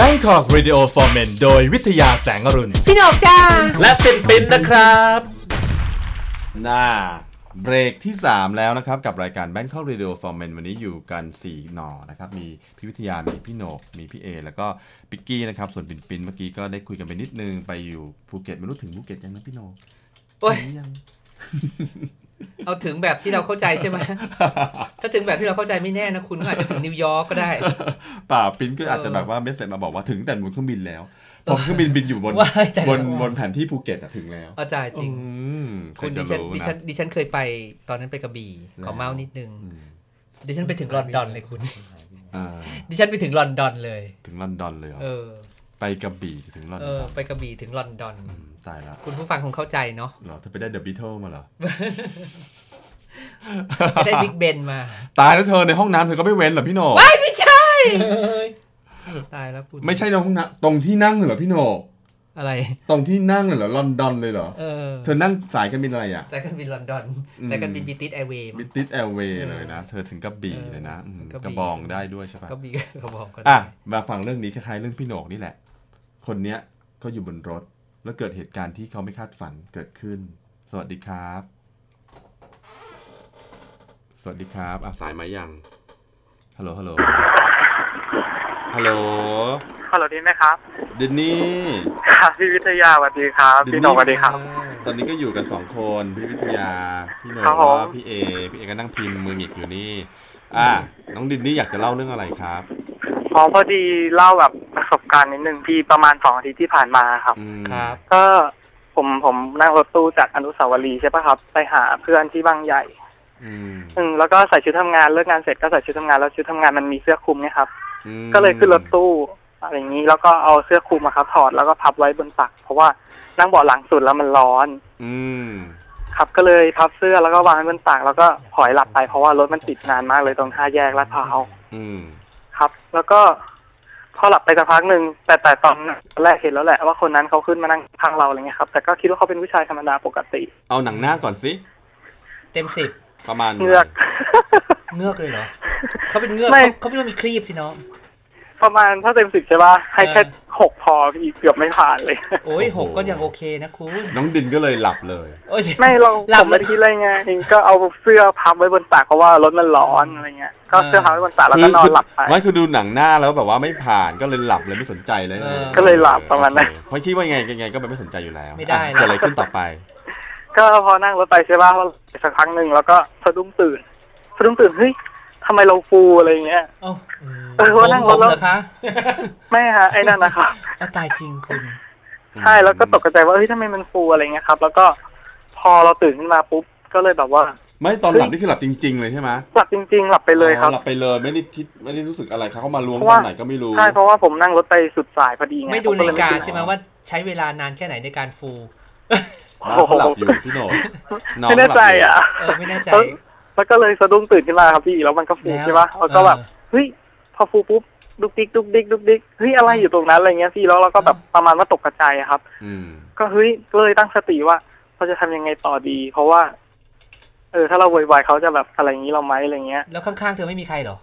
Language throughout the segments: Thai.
Bangkok Radio for Men โดยวิทยาแสงอรุณ พี่หนกจ้า และปินปินนะครับน่าเบรกที่ 3 แล้วนะครับ กับรายการ Bangkok Radio for Men วันนี้อยู่กัน 4 หน่อนะครับ มีพี่วิทยา มีพี่โหนก มีพี่เอ แล้วก็ปิกกี้นะครับ ส่วนปินปินเมื่อกี้ก็ได้คุยกันไปนิดนึง ไปอยู่ภูเก็ตไม่รู้ถึงภูเก็ตยังนะพี่โหนกโอ้ยถึงยัง เอาถึงแบบที่เราเข้าใจใช่ไหมถ้าถึงแบบที่เราเข้าใจไม่แน่นะคุณก็อาจจะถึงนิวยอร์กก็ได้ป่าปินก็อาจจะแบบว่าเมสเซจมาบอกว่าถึงแต่บนเครื่องบินแล้วพอเครื่องบินบินอยู่บนว้ายแต่บนบนแผนที่ภูเก็ตอะถึงแล้วเอาจ่ายจริงอืมใครคุณจะดิฉันรู้ดิฉันนะดิฉันเคยไปตอนนั้นไปกระบี่ขอเมาส์นิดนึงอืมดิฉันไปถึงลอนดอนเลยคุณอ่าดิฉันไปถึงลอนดอนเลย ถึงลอนดอนเลยเหรอเออไปกระบี่ถึงลอนเอดออนไปกระบี่ถึงลอนดอนม ตายแล้วคุณผู้ฟังคงเข้าใจเนาะเหรอเธอไปได้ The Beatles มาเหรอไม่ได้ Big Ben มา ตายแล้วเธอในห้องน้ำเธอก็ไม่เว้นเหรอพี่โหนกว้ายไม่ใช่ ตายแล้วคุณไม่ใช่ในห้องน้ำตรงที่นั่งเหรอพี่โหนกอะไร ตรงที่นั่งเหรอลอนดอนเลยเหรอเออเธอนั่งสายการบินอะไรอะสายการบินลอนดอนอืมสายการบิน British Airways Bri tish Airways เลยนะ เธอถึงกระบี่เออเลยนะอืมกระบี่กระบองได้ด้วยใช่ปะก็มีกระบอกก็ได้อะมาฟังเรื่องนี้คล้ายๆเรื่องพี่โหนกนี่แหละ คนเนี้ยเขาอยู่บนรถ แล้วเกิดเหตุการณ์ที่เขาไม่คาดฝันเกิดขึ้น สวัสดีครับ สวัสดีครับอะสายมายังฮัลโหลฮัลโหลฮัลโหลฮัลโหลดีไหมครับเดนนี่ครับพี่วิทยาสวัสดีครับดินนี่พี่โหนงสวัสดีครับ ตอนนี้ก็อยู่กันสองคนพี่วิทยาพี่โหนครับกผมว่าพี่เอพี่เอก็นั่งพิมพ์มือหงิกอยู่นี่ อะน้องดินนี่อยากจะเล่าเรื่องอะไรครับ อ๋อพอดีเล่าแบบประสบการณ์นิดนึงพี่ประมาณสองอาทิตย์ที่ผ่านมาครับอืมครับ ก็ผมผมนั่งรถตู้จากอนุสาวรีย์ใช่ปะครับ ไปหาเพื่อนที่บางใหญ่ อืมอืมแล้วก็ใส่ชุดทำงานเลิกงานเสร็จก็ใส่ชุดทำงานแล้วชุดทำงานมันมีเสื้อคลุมเนี่ยครับ อืมก็เลยขึ้นรถตู้อะไรอย่างนี้แล้วก็เอาเสื้อคลุมมาครับถอดแล้วก็พับไว้บนตัก เพราะว่านั่งเบาะหลังสุดแล้วมันร้อน อืมครับก็เลยพับเสื้อแล้วก็วางไว้บนตักแล้วก็ถอยหลับไปเพราะว่ารถมันติดนานมากเลยตรงท่าแยกลาดพร้าวอืม ครับ แล้วก็พอหลับไปสักพักหนึ่งแต่แต่ตอนแรกเห็นแล้วแหละว่าคนนั้นเขาขึ้นมานั่งข้างเราอะไรเงี้ยครับ แต่ก็คิดว่าเขาเป็นผู้ชายธรรมดาปกติ เอาหนังหน้าก่อนสิเต็มสิบประมาณเงือกเงือกเลยเหรอเขาเป็นเงือกไม่ เขาเขาไม่ต้องมีครีบสิน้อง ประมาณถ้าเต็มสิบใช่ป่ะให้แค่เออหกพอพี่เกือบไม่ผ่านเลย โอ้ยหกก็ยังโอเคนะคุณน้องดินก็เลยหลับเลยโอ้ยไม่เราหลัผบมไม่ได้คิดอะไรไงก็เอาเสื้อพับไว้บนตักเพราะว่ารถมันร้อนอะไรเงี้ยก็เสื้อพับไว้บนตักแล้วก็นอนหลับไปไม่คือดูหนังหน้าแล้วแบบว่าไม่ผ่านก็เลยหลับเลยไม่สนใจเลย ก็เลยหลับประมาณนั้นโอเคเพราะคิดว่าไงยังไงก็ไม่สนใจอยู่แล้วไม่ได้อะเกิดอะไรขึ้นต่อไป ก็พอนั่งรถไปใช่ป่ะพอสักพักหนึ่งแล้วก็สะดุ้งตื่นสะดุ้งตื่นเฮ้ย ทำไมเราฟูอะไรเงี้ยเอ้าเออว่านั่งรถผมแล้วเหรอคะไม่ฮะไอ้นั่นนะครับเอาตายจริงคุณใช่แล้วก็ตกใจว่าเฮ้ยทำไมมันฟูอะไรเงี้ยครับ แล้วก็พอเราตื่นขึ้นมาปุ๊บก็เลยแบบว่า ไม่ตอนหลับนี่คือหลับจริง ๆ เลยใช่ไหมหลับจริง ๆ หลับไปเลยครับอ๋อหลับไปเลยไม่ได้คิดไม่ได้รู้สึกอะไรเขาเข้ามาล้วงเพตราะอว่านไหนก็ไม่รู้ใช่เพราะว่าผมนั่งรถไปสุดสายพอดีไงไม่ดูผนาฬิกาเลยใช่ไหมว่าใช้เวลานานแค่ไหนในการฟูน้องเขาหลับอยู่พี่โหนกน้องไม่แน่ใจอะเออไม่แน่ใจเออ แล้วก็เลยสะดุ้งตื่นขึ้นมาครับพี่แล้วมันก็ฟูแล้วใช่ปะแล้วก็แบบเออเฮ้ยพอฟูปุ๊บดุกดิกดุกดิกดุกดิกเฮ้ยอะไรอยู่ตรงนั้นอะไรเงี้ยพี่แล้วเราก็แบบประมาณว่าตกกระจายอะครับ อืมก็เฮ้ยก็เลยตั้งสติว่าเราจะทำยังไงต่อดี เพราะว่า เออ ถ้าเราโวยวายเขาจะแบบอะไรอย่างนี้เราไหมอะไรเงี้ย แล้วข้างๆเธอไม่มีใครเหรอ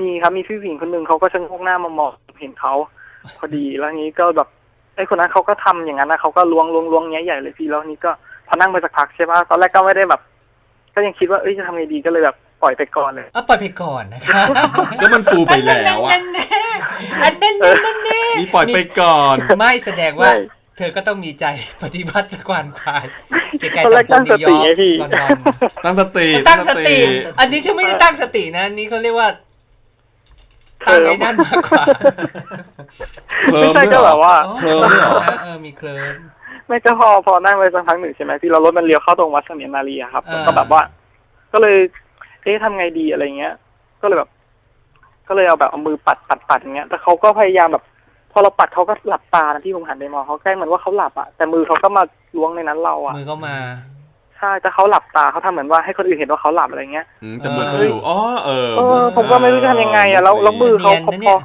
มีครับมีพี่ผู้หญิงคนหนึ่งเขาก็ชะโงกหน้ามามองเห็นเขาพอดีแล้วนี้ก็แบบไอ้คนนั้นเขาก็ทำอย่างนั้นนะเขาก็ล้วงล้วงล้วงเงี้ยใหญ่เลยพี่แล้วนี้ก็พอนั่งไปสักพักใช่ปะตอนแรกก็ไม่ได้แบบ ก็ยังคิดว่าเอ้ยจะทำไงดีก็เลยแบบปล่อยไปก่อนเลยเอาปล่อยไปก่อนนะคะก็มันฟูไปแล้วอะอันนั้นอันนั้นอันนั้นแน่นี่ปล่อยไปก่อน ไม่แสดงว่าไม่เธอก็ต้องมีใจปฏิบัติตะกวานควายเก๋ไก่ตอนแรกตำบตั้ลงนิสวยอติร์ไงพี่กลอนดอนตั้งสติตั้งสติ อันนี้ฉันไม่ได้ตั้งสตินะอันนี้เขาเรียกว่าตั้งไอ้นั่นมากกว่าเคลิ้ไม่มใช่ด้วยก็เหรแบอบว่าเคลิ้มด้วยเหรอนะเออมีเคลิ้ม ไม่ก็พอพอนั่งไปสักพักหนึ่งใช่ไหมพี่เรารถมันเลี้ยวเข้าตรงวัดเสมียนนารีอะครับอ่าก็แบบว่า ก็เลยเอ๊ะทำไงดีอะไรเงี้ย ก็เลยแบบ ก็เลยเอาแบบเอามือปัดปัดปัดอย่างเงี้ยแต่เขาก็พยายามแบบ พอเราปัดเขาก็หลับตานะพี่ผมหันไปมองเขาใกล้เหมือนว่าเขาหลับอะแต่มือเขาก็มาล้วงในนั้นเราอะมือก็มาใช่แต่เขาหลับตาเขาทำเหมือนว่าให้คนอื่นเห็นว่าเขาหลับอะไรเงี้ยอืมแต่มือเขาอยู่อ๋อเออเออผมก็ไม่รู้จะทำยังไงอะแล้วแล้วมือเขาเนียนพอนะพเนี่อย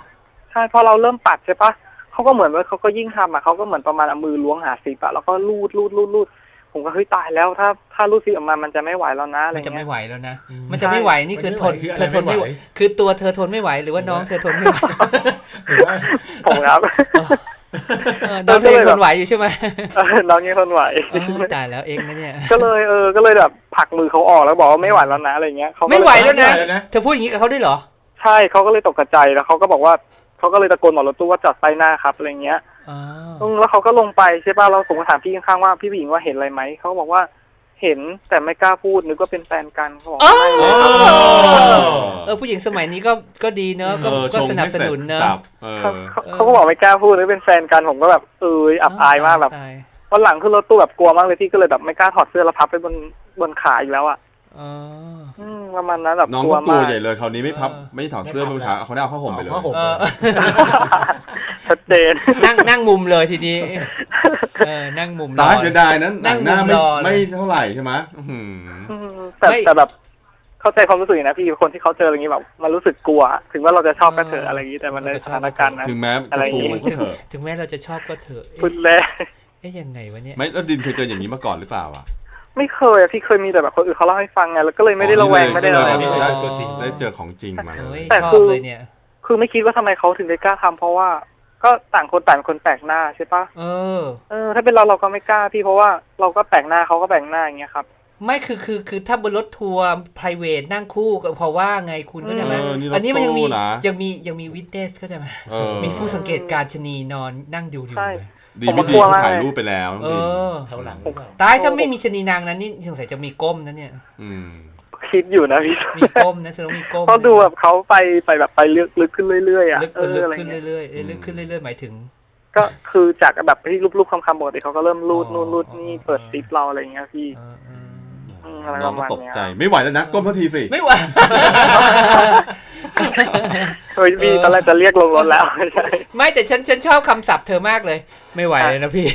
ใช่พอเราเริ่มปัดใช่ปะ เขาก็เหมือนว่าเขาก็ยิ่งทำอะเขาก็เหมือนประมาณเอามือล้วงหาสีปะแล้วก็ลูดลูดลูดลูดผผมก็เฮ้ยตายแล้วถ้าถ้ารูดซิปออกมามันจะไม่ไหวแล้วนะอะไรมันจะเงี้ไม่ยไหวแล้วนะอืมมันจะไม่ไหวนี่คือทนคืออะเธไรอทนไม่ไหวไม่ไหว คือตัวเธอทนไม่ไหวหรือว่าน้องเธอทนไม่ไหวหรือว่าผมครับเออน้องเธอยังทนไหวอยู่ใช่ไหมเออน้องยังทนไหวอ๋อตายแล้วเองนะเนี่ย ก็เลยเออ ก็เลยแบบผลักมือเขาออกแล้วบอกว่าไม่ไหวแล้วนะอะไรเงี้ยเขาก็ไม่ไหวแล้วนะไม่ไหวแล้วนะ เธอพูดอย่างนี้กับเขาด้วยเหรอ ใช่เขาก็เลยตกใจแล้วเขาก็บอกว่า เขาก็เลยตะโกนบอกรถตู้ว่าจอดไปหน้าครับอะไรเงี้ยอ๋ออืมแล้วเขาก็ลงไปใช่ป่ะเราผมก็ถามพี่ข้างๆว่าพี่ผู้หญิงว่าเห็นอะไรไหมเขาบอกว่าเห็นแต่ไม่กล้าพูดนึกว่าเป็นแฟนกันเขาบอกอ๋อไม่เลยครับเออผู้หญิงสมัยนี้ก็ก็ดีเนอะก็เออก็ชงสนับให้สเร็จนุนเนอะสับเออเขาเขาเขาก็บอกไม่กล้าพูดนึกเป็นแฟนกันผมก็แบบเอออับอายมากแบบตายวันหลังขึ้นรถตู้แบบกลัวมากเลยพี่ก็เลยแบบไม่กล้าถอดเสื้อแล้วพับไปบนบนขาอีกแล้วอะอ๋ออืม ประมาณนั้นแบบน้องกลัวก็กลัวมากใหญ่เลยคราวนี้ไม่พับเออไม่ถอดเสื้อบนขาเขาได้เอาผ้าห่มไปเลยผ้าห่มเออชัดเจนนั่งนั่งมุมเลยทีนี้เออนั่งมุมรตาอเสียดายนั้นหนังหน้านั่งมุมไม่รอเลยไม่เท่าไหร่ใช่ไหมอื้อหืออืมแต่ไม่แต่แบบเข้าใจความรู้สึกอยู่นะพี่คนที่เขาเจออะไรอย่างนี้แบบมันรู้สึกกลัว ถึงว่าเราจะชอบก็เถอะอะไรอย่างนี้แต่มันในสถานการณ์นั้นถึงแม้อะไรจะอย่างฟูงี้ก็เถอะถึงแม้เราจะชอบก็เถอะเอ๊ะคุณแรกเอ๊ะยังไงวะเนี่ยไม่แล้วดินเคยเจออย่างนี้มาก่อนหรือเปล่าอะ ไม่เคยอะพี่เคยมีแต่แบบคนอื่นเขาเล่าให้ฟังไงแล้วก็เลยไม่ได้ระแวงไม่ได้ก็อะไรเลยไม่ได้ได้ตัวจริงได้เจอของจริงมาเลเฮ้ยยแต่ชอคืบอเลยเนี่ยคือไม่คิดว่าทำไมเขาถึงได้กล้าทำเพราะว่าก็ต่างคนต่างเป็นคนแปลกหน้าใช่ปะเออ เออ ถ้าเป็นเราเราก็ไม่กล้าพี่เพราะว่าเราก็แปลกหน้าเขาก็แปลกหน้าอย่างเงี้ยครับไม่คือคือคือถ้าบนรถทัวร์ private นั่งคู่ก็เพราะว่าไงคุณเข้าใจไหมเออนี่รถอันนี้มันยังมีตู้นะยังมียังมีวิทเนสเข้าใจไหมเออมีผู้สังเกตการณ์ชะนีนอนนั่งดูอยู่ใช่เลย ดีไม่ดีผมกลัวเขามากถ่ายรูปไปแล้วเออแถวหลังหรือเปล่าตายถ้าไม่มีชะนีนางนั้นนี่สงสัยจะมีก้มนะเนี่ย อืมคิดอยู่นะพี่มีก้มนะเธอต้องมีก้มเพราะดูแบบเขาไปไปแบบไปลึกลึกขึ้นเรื่อยๆอะลึกเออลึกอะไรขึ้นเงี้ยเรื่อยๆเอ้ยลึกขึ้นเรื่อยๆหมายถึง ก็คือจากแบบที่รูปๆคำๆปกติเขาก็เริ่มรูดอ๋อนู่นรูดนี่เปิดซิปเราอะไรเงี้ยพี่ น้องระก็มาณตกเนี้ยใจไม่ไหวแล้วนะก้มเท่าทีสิ ไม่ไหวเฮ้ยพี่เออตอนแรกจะเรียกลงรถแล้ว ไม่ใช่ไม่แต่ฉันฉันชอบคำศัพท์เธอมากเลย ไม่ไหวเลยนะพี่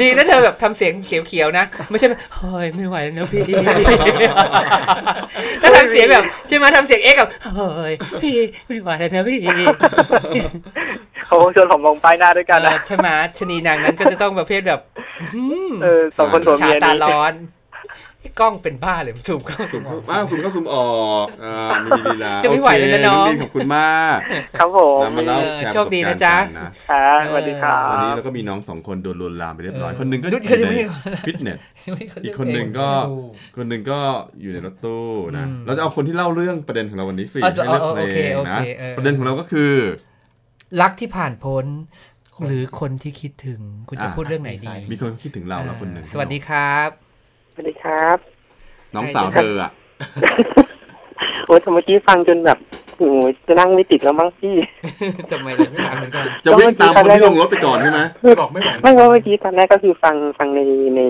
ดีนะเธอแบบทำเสียงเขียวๆนะ ไม่ใช่แบบเฮ้ยไม่ไหวแล้วนะพี่ถ้าทำเสียงแบบใช่ไหมทำเสียงเอ็กซ์กับเฮ้ยพี่ไม่ไหวแล้วนะพี่เขาคงชวนผมลงป้ายหน้าด้วยกันเอนะอใช่ไหมชะนีนางนั้นก็จะต้องประเภทแบบหืมเออสองคนผัวฉาเมียตานี่ร้อน กล้องเป็นบ้าเลยสูบเข้าสุ่สูมบเข้าอ้าวสุ่มเข้าสุ่มออกอ่ามีลีลาจะไม่ไหวเลยนะโอคน้องดินขอบคุณมาก ครับผมนำมาเล่าเออแชร์โชคดีนะจ๊ะประสบการณ์กัครับสวัสดีครัวันนี้บเราก็มีน้องสองคนโดนลวนลามไปเรียบร้อยเออคนหนึ่งก็อดูยู่เธอจะไม่ในฟิตเนสอีกคนหนึ่งก็คนหนึ่งก็อยู่ในรถตู้นะอืมเราจะเอาคนที่เล่าเรื่องประเด็นของเราวันนี้สิเอาให้เลือกเอาเพลโอเคงโอนะเคเออประเด็นของเราก็คือ รักที่ผ่านพ้นหรือคนที่คิดถึงคุณจะอะพูดเรื่องไหนดีมีคนคิดถึงเราแล้วคนหนึ่งสวัสดีครับ สวัสดีครับ น้องสาวเธออะโอ้ยแต่เมื่อกี้ฟังจนแบบโอ้ยจะนั่งไม่ติดแล้วมั้งพี่ทำไมล่ะช้าเหมือนกันจะวิ่งตามคนที่ลงรถไปก่อนใช่ไหมบอกไม่ไหวไม่ว่าเมื่อกี้ตอนแรกก็คือฟังฟังในใน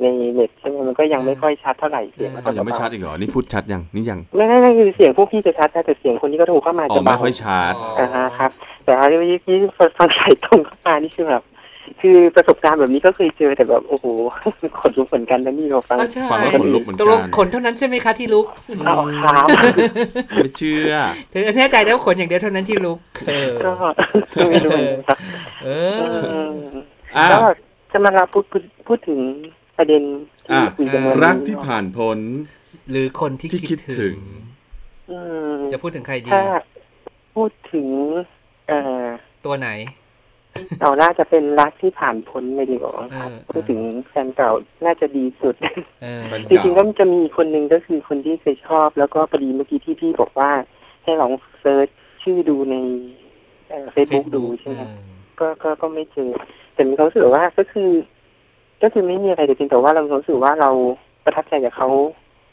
ในเน็ตใช่ไหมมันก็ยังไม่ค่อยชัดเท่าไหร่เสียงนก็ยังไม่ชัดอีกเหรอนี่พูดชัดยังนี่ยังไม่ไม่ไม่คือเสียงพวกพี่จะชัดนะแต่เสียงคนที่ก็โทรเข้ามาอ๋อจะไม่เบาค่อยชัดอ่าฮะครับ แต่อันนี้เมื่อกี้ฟังสายตรงเข้ามานี่คือแบบ คือประสบการณ์แบบนี้ก็เคยเจอแต่แบบโอ้โหขนลุกเหมือนกันนะนี่เราฟังอะใช่ฟังแล้วขนลุกเหมือนตกลกังนขนเท่านั้นใช่ไหมคะที่ลุกเอาครับไม่เชื่อเธอแน่ใจแล้วาขนอย่างเดียวเท่านั้นที่ลุกเออก็ไม่รู้เหมือนกันครับเอเออออะก็จะมาลาพูดพูดพูดถึงประเด็นที่อะคุยกันวันนี้รักที่ผ่านพ้นหรือคนที่ที่คิคิดดถึถึงงอืมจะพูดถึงใครดีถ้าพูดถึง เอ่อตัวไหน เราน่าจะเป็นรักที่ผ่านพ้นไปดีกว่าเออพูดถึงแฟนเก่าน่าจะดีสุดเออแฟนจริงๆก็จะมีคนหนึ่งก็คือคนที่เคยชอบ แล้วก็พอดีเมื่อกี้ที่พี่บอกว่า ให้ลอง search ชื่อดูในเฟซบุ๊กดูใช่ไหมเออก็ก็ก็ไม่เจอแต่มีความรู้สึกว่าก็คือ ก็คือไม่มีอะไรแต่เพียงแต่ว่าเรามีความรู้สึกว่าเราประทับใจกับเขา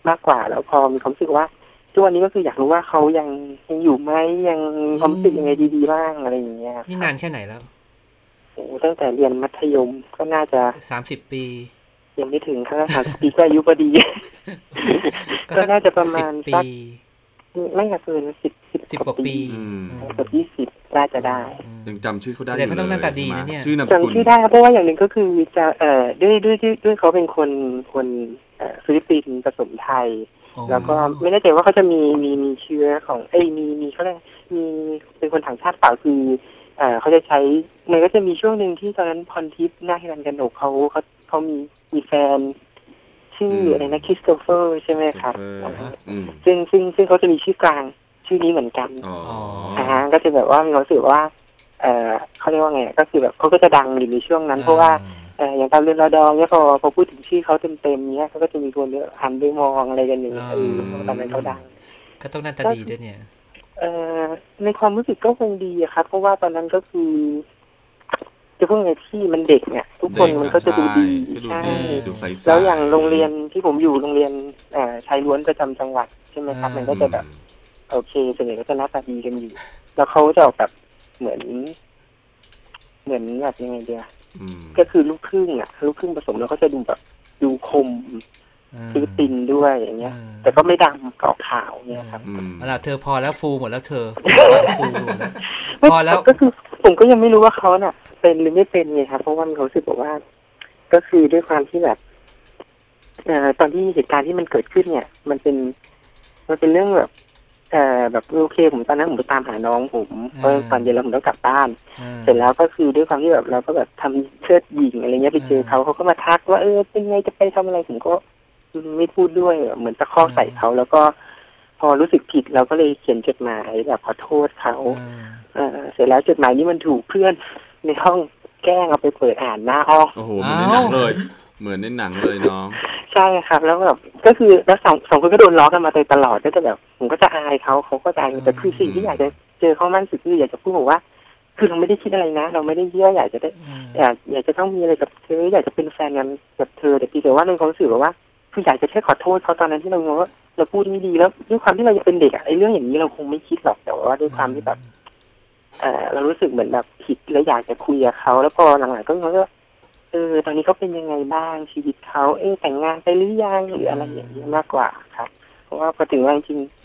มากกว่าแล้วพอมีความรู้สึกว่าทุกวันนี้ก็คืออยากรู้ว่าเขายังยังอยู่ไหมยังมีความรู้สึกยังไงดีๆบ้างอะไรอย่างเงี้ยนี่นานแค่ไหนแล้ว โอ้ตั้งแต่เรียนมัธยมก็น่าจะสามสิบปี ยังไม่ถึงครับสามสิบปีก็อายุพอดี ก็น่าจะประมาณสิบสักปีไม่เกินสิบสิบสิบกว่าปีอืมเกือบยี่สิบน่าจะได้อืมยังจำชื่อเขาได้อแสดงยู่ว่าต้องหเลน้ายตาดีนะเนี่ยชื่อนามสกุลจำชื่อได้ครับเพราะว่าอย่างหนึ่งก็คือจะเอ่อด้วยด้วยด้วยด้วยเขาเป็นคนคนเอ่อฟิลิปปินส์ผสมไทยอ๋อแล้วก็ไม่แน่ใจว่าเขาจะมีมีมีเชื้อของเอ้ยมีมีเขาเรียกมีเป็นคนต่างชาติเปล่าคือ เอ่อเขาจะใช้มันก็จะมีช่วงหนึ่งที่ตอนนั้นพรทิพย์นาคฮิรันกันโหนกเขาเขาเขเขามีมีแฟน ชื่อมอะไรนะคริสโตเฟอร์ใช่ไหมครับเอออืมซึ่งซึ่งซึ่งเขาจะมีชื่อกลางชื่อนี้เหมือนกันอ๋ออ่าก็จะแบบว่ามีความรู้สึกว่า เออเขาเรียกว่าไงก็คือแบบเขาก็จะดังอยู่ในช่วงนั้น เพราะว่าเอออย่างตอนเรียนรอดอเนี่ยพอพอพูดถึงชื่อเขาเต็มๆเนี้ยเขาก็จะมีคนเนี่ยหันไปมองอะไรกันอย่างเงี้ยเออตอนนั้นเขาดังก็ต้องหน้าตาดีด้วยเนี่ย เอ่อในความรู้สึกก็คงดีอะครับเพราะว่าตอนนั้นก็คือจะพูดไงที่มันเด็กเนี่ย ทุกคนมันก็จะดูดีใช่ใช่ดูดีดูใสๆแล้วอย่างโรงเรียนที่ผมอยู่โรงเรียนเอ่อชายล้วนประจำจังหวัดใช่ไหมครับ มันก็จะแบบโอเคส่วนใหญ่ก็จะหน้าตาดีกันอยู่ แล้วเขาจะออกแบบเหมือน เหมือนแบบยังไงเดียอืมก็คือลูกครึ่งอะลูกครึ่งผสมแล้วก็จะดูแบบดูคม ฟิลิปปินส์ด้วยอย่างเงี้ย แต่ก็ไม่ดำกรอบขาวเนี่ยครับอืมเอาล่ะเธอพอแล้วฟูหมดแล้วเธอฟูหมดแล้วไม่พอแล้วก็คือผมก็ยังไม่รู้ว่าเขาน่ะเป็นหรือไม่เป็นไงครับ เพราะว่ามีความรู้สึกบอกว่า ก็คือด้วยความที่แบบเอ่อตอนที่เหตุการณ์ที่มันเกิดขึ้นเนี่ย มันเป็น มันเป็นเรื่องแบบเอ่อแบบโอเคผมตอนนั้นผมไปตามหาน้องผมเพราะตอนเย็นแล้วผมต้องกลับบ้านอ่าเสร็จแล้วก็คือด้วยความที่แบบเราก็แบบทำเชิดหญิงอะไรเงี้ยไปเจอเขาเขาก็มาทักว่าเออเป็นไงจะไปทำอะไรผมก็ ไม่พูดด้วยเหมือนตะคอกใส่เขาแล้วก็พอรู้สึกผิดเราก็เลยเขียนจดหมายแบบขอโทษเขาอ่าเออเสร็จแล้วจดหมายนี้มันถูกเพื่อนในห้องแกล้งเอาไปเปิดอ่านหน้าห้องโอ้โหเหมือนในหนังเลย เหมือนในหนังเลยน้องใช่ครับ แล้วแบบก็คือแล้วสองสองคนก็โดนล้อกันมาโดยตลอดก็จะแบบ ผมก็จะอายเขาเขาก็จะอายแต่คือสิ่งที่อยากจะเจอเขามากที่สุดคืออยากจะพูดบอกว่าคือเราไม่ได้คิดอะไรนะ เราไม่ได้เยื่ออยากจะได้อยากอยากจะต้องมีอะไรกับเธออยากจะเป็นแฟนกันกับเธอแต่พี่แต่ว่าในความรู้สึกแบบว่า คืออยากจะแค่ขอโทษเขาตอนนั้นที่เรางงว่าเราพูดไม่ดีแล้วด้วยความที่เรายังเป็นเด็กอะไอ้เรื่องอย่างนี้เราคงไม่คิดหรอกแต่ว่าด้วยความที่แบบเออเรารู้สึกเหมือนแบบผิดแล้วอยากจะคุยกับเขาแล้วพอหลังๆก็งงว่าเออตอนนี้เขาเป็นยังไงบ้างชีวิตเขาเออแต่งงานไปหรือยังหรืออะไรอย่างนี้ยมากกว่าครับ เพราะว่าพอถึงวันจริงๆ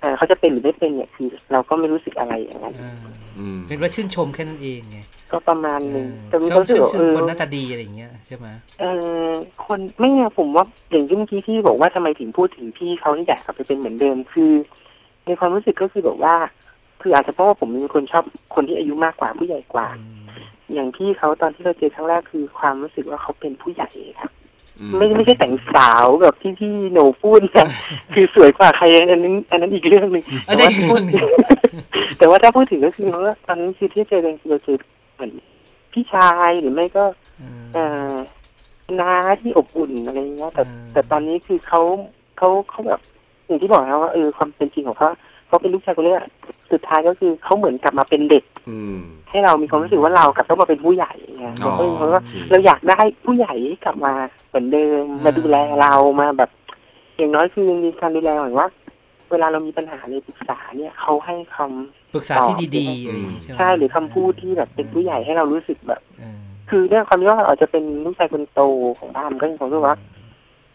เออเขาจะเป็นหรือไม่เป็นเนี่ยคือเราก็ไม่รู้สึกอะไรอย่างนั้นอ่าอืมเป็นว่าชื่นชมแค่นั้นเองไงก็ประมาณหนึงแต่มีชความมรู้สึกชื่นว่าชเอมอคนหน้าตาดีอะไรอย่างเงี้ยใช่ไหมเออคนไม่ไงผมว่าอย่างที่เมื่อกี้ที่บอกว่าทำไมถึงพูดถึงพี่เขาที่อยากกลับไปเป็นเหมือนเดิมคือ ในความรู้สึกก็คือแบบว่า คืออาจจะเพราะว่าผมเป็นคนชอบคนที่อายุมากกว่าผู้ใหญ่กว่าอืมอย่างพี่เขาตอนที่เราเจอครั้งแรกคือความรู้สึกว่าเขาเป็นผู้ใหญ่ครับอื ไม่ไม่ใช่แต่งสาวแบบที่พี่โหนพูดนะคือสวยกว่าใครอันนั้นอันนั้นอีกเรื่องหนึ่งเอาได้อีกเรื่องหนึ่งแต่ว่าถ้าพูดถึงก็คือว่าตอนนั้นคือที่เจอกันคือเราเจอเหมือนพี่ชายหรือไม่ก็เอ่อน้าที่อบอุ่นอะไรเงี้ยแต่อืมแต่ตอนนี้คือเขาเขาเขาแบบอย่างที่บอกนะว่าเออความเป็นจริงของเขา เขาเป็นลูกชายคนเล็กอะสุดท้ายก็คือเขาเหมือนกลับมาเป็นเด็กอืมให้เรามีความรู้สึกว่าเรากลับต้องมาเป็นผู้ใหญ่ไงอ๋อเราก็มีความว่าโอเคเราอยากได้ผู้ใหญ่กลับมาเหมือนเดิมมาดูแลเรามาแบบ อย่างน้อยคือมีการดูแลเหมือนว่า เวลาเรามีปัญหาในปรึกษาเนี่ยเขาให้คำปรึกษาที่ดีๆอะไรอย่างงี้ใช่ไหมใช่หรือคำพูดที่แบบเป็นผู้ใหญ่ให้เรารู้สึกแบบเออคือเนี่ยความที่ว่าเราอาจจะเป็นลูกชายคนโตของบ้านก็ยังคงรู้สึกว่า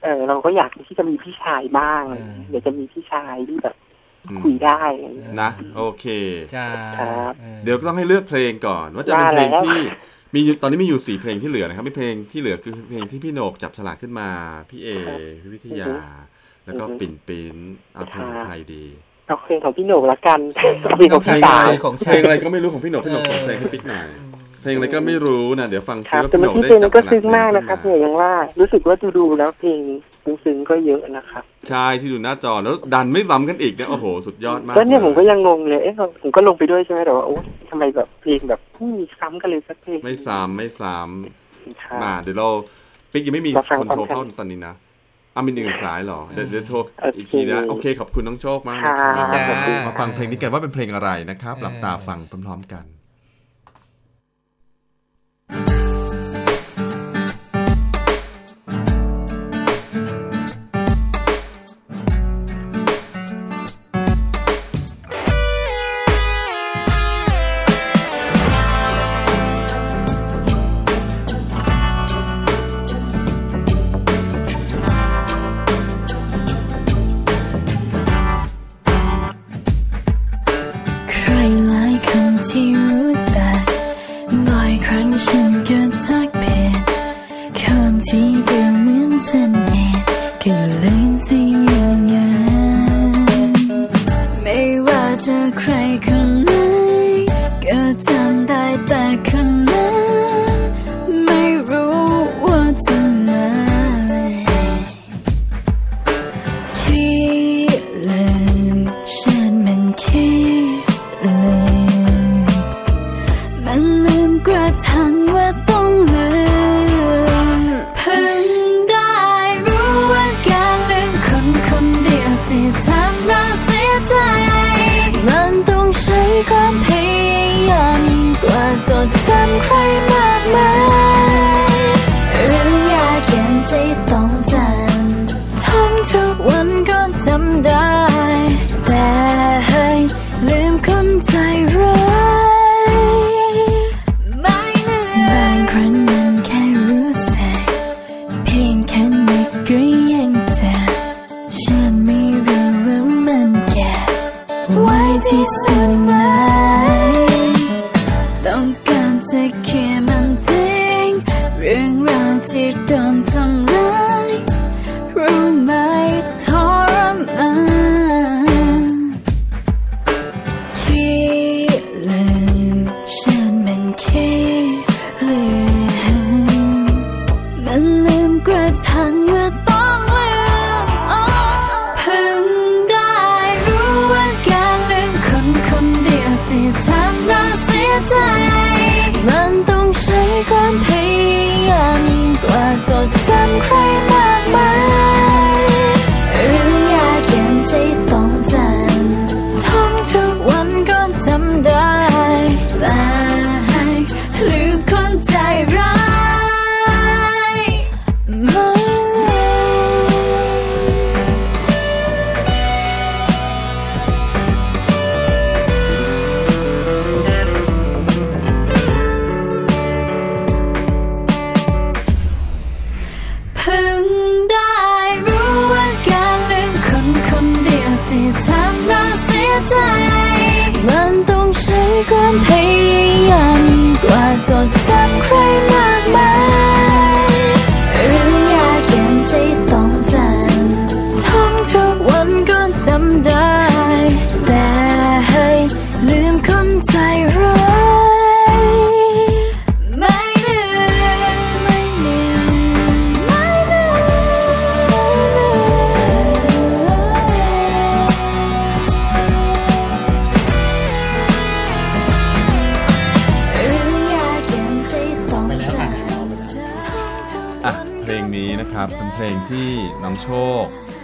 เออเราก็อยากที่จะมีพี่ชายบ้างอะไรอย่างเงี้ยเดี๋ยวจะมีพี่ชายที่แบบอืม คุยได้อะไรอย่างเงี้ยนะ โอเคจ้าครับออเดี๋ยวก็ต้องให้เลือกเพลงก่อน ว่าจะเป็นว่าเพลงแล้วที่มีอยู่ตอนนี้มีอยู่สี่เพลงที่เหลือนะครับมีเพลงที่เหลือคือเพลงที่พี่โหนกจับฉลากขึ้นมา พี่เอพี่วิทยา แล้วก็ปิ่นปิ่นเอาเพลงของใครดีเอาเพลงของพี่โหนกละกันเอาเพลงของเพลพี่งสาอะไรวของเพฉัลนงอะไรก็ไม่รู้ของพี่โหนกพี่โหนกส่งเพลงให้ปิ๊กหน่อย เพลงอะไรก็ไม่รู้นะเดี๋ยวฟังคซิรับว่าแต่พี่โหนเมื่อกกี้ได้เพลงจับก็ฉลากซึ้งมากนะครับเพลเนี่ยงยังว่ารู้สึกว่าดูดูๆแล้วเพลงซึ้งๆก็เยอะนะครับใช่ที่ดูหน้าจอแล้วดันไม่ซ้ำกันอีกเนี่ยโอ้โหสุดยอดมากแล้วเนี่ยผมก็ลยังงงเลยเอ๊ะผมก็ลงไปด้วยใช่ไหมแต่ว่าโอ้ทำไมแบบเพลงแบบไม่มีซ้ำกันเลยสักเพลงไม่ซ้ำไม่ซ้ครับำมาเดี๋ยวเราปิ๊กยังไม่มีเราฟังคนโทรพร้อเข้ามกันตอนนี้นะอ้าวมีหนึ่งสายเหรอ เดี๋ยวเดี๋ยวโทรโอเคอีกทีนะ โอเค ขอบคุณน้องโชคมากนะคครัรับจ้ามาฟังเพลงนี้กันว่าเป็นเพลงอะไรนะครับเออหลับตาฟังพร้อมๆกัน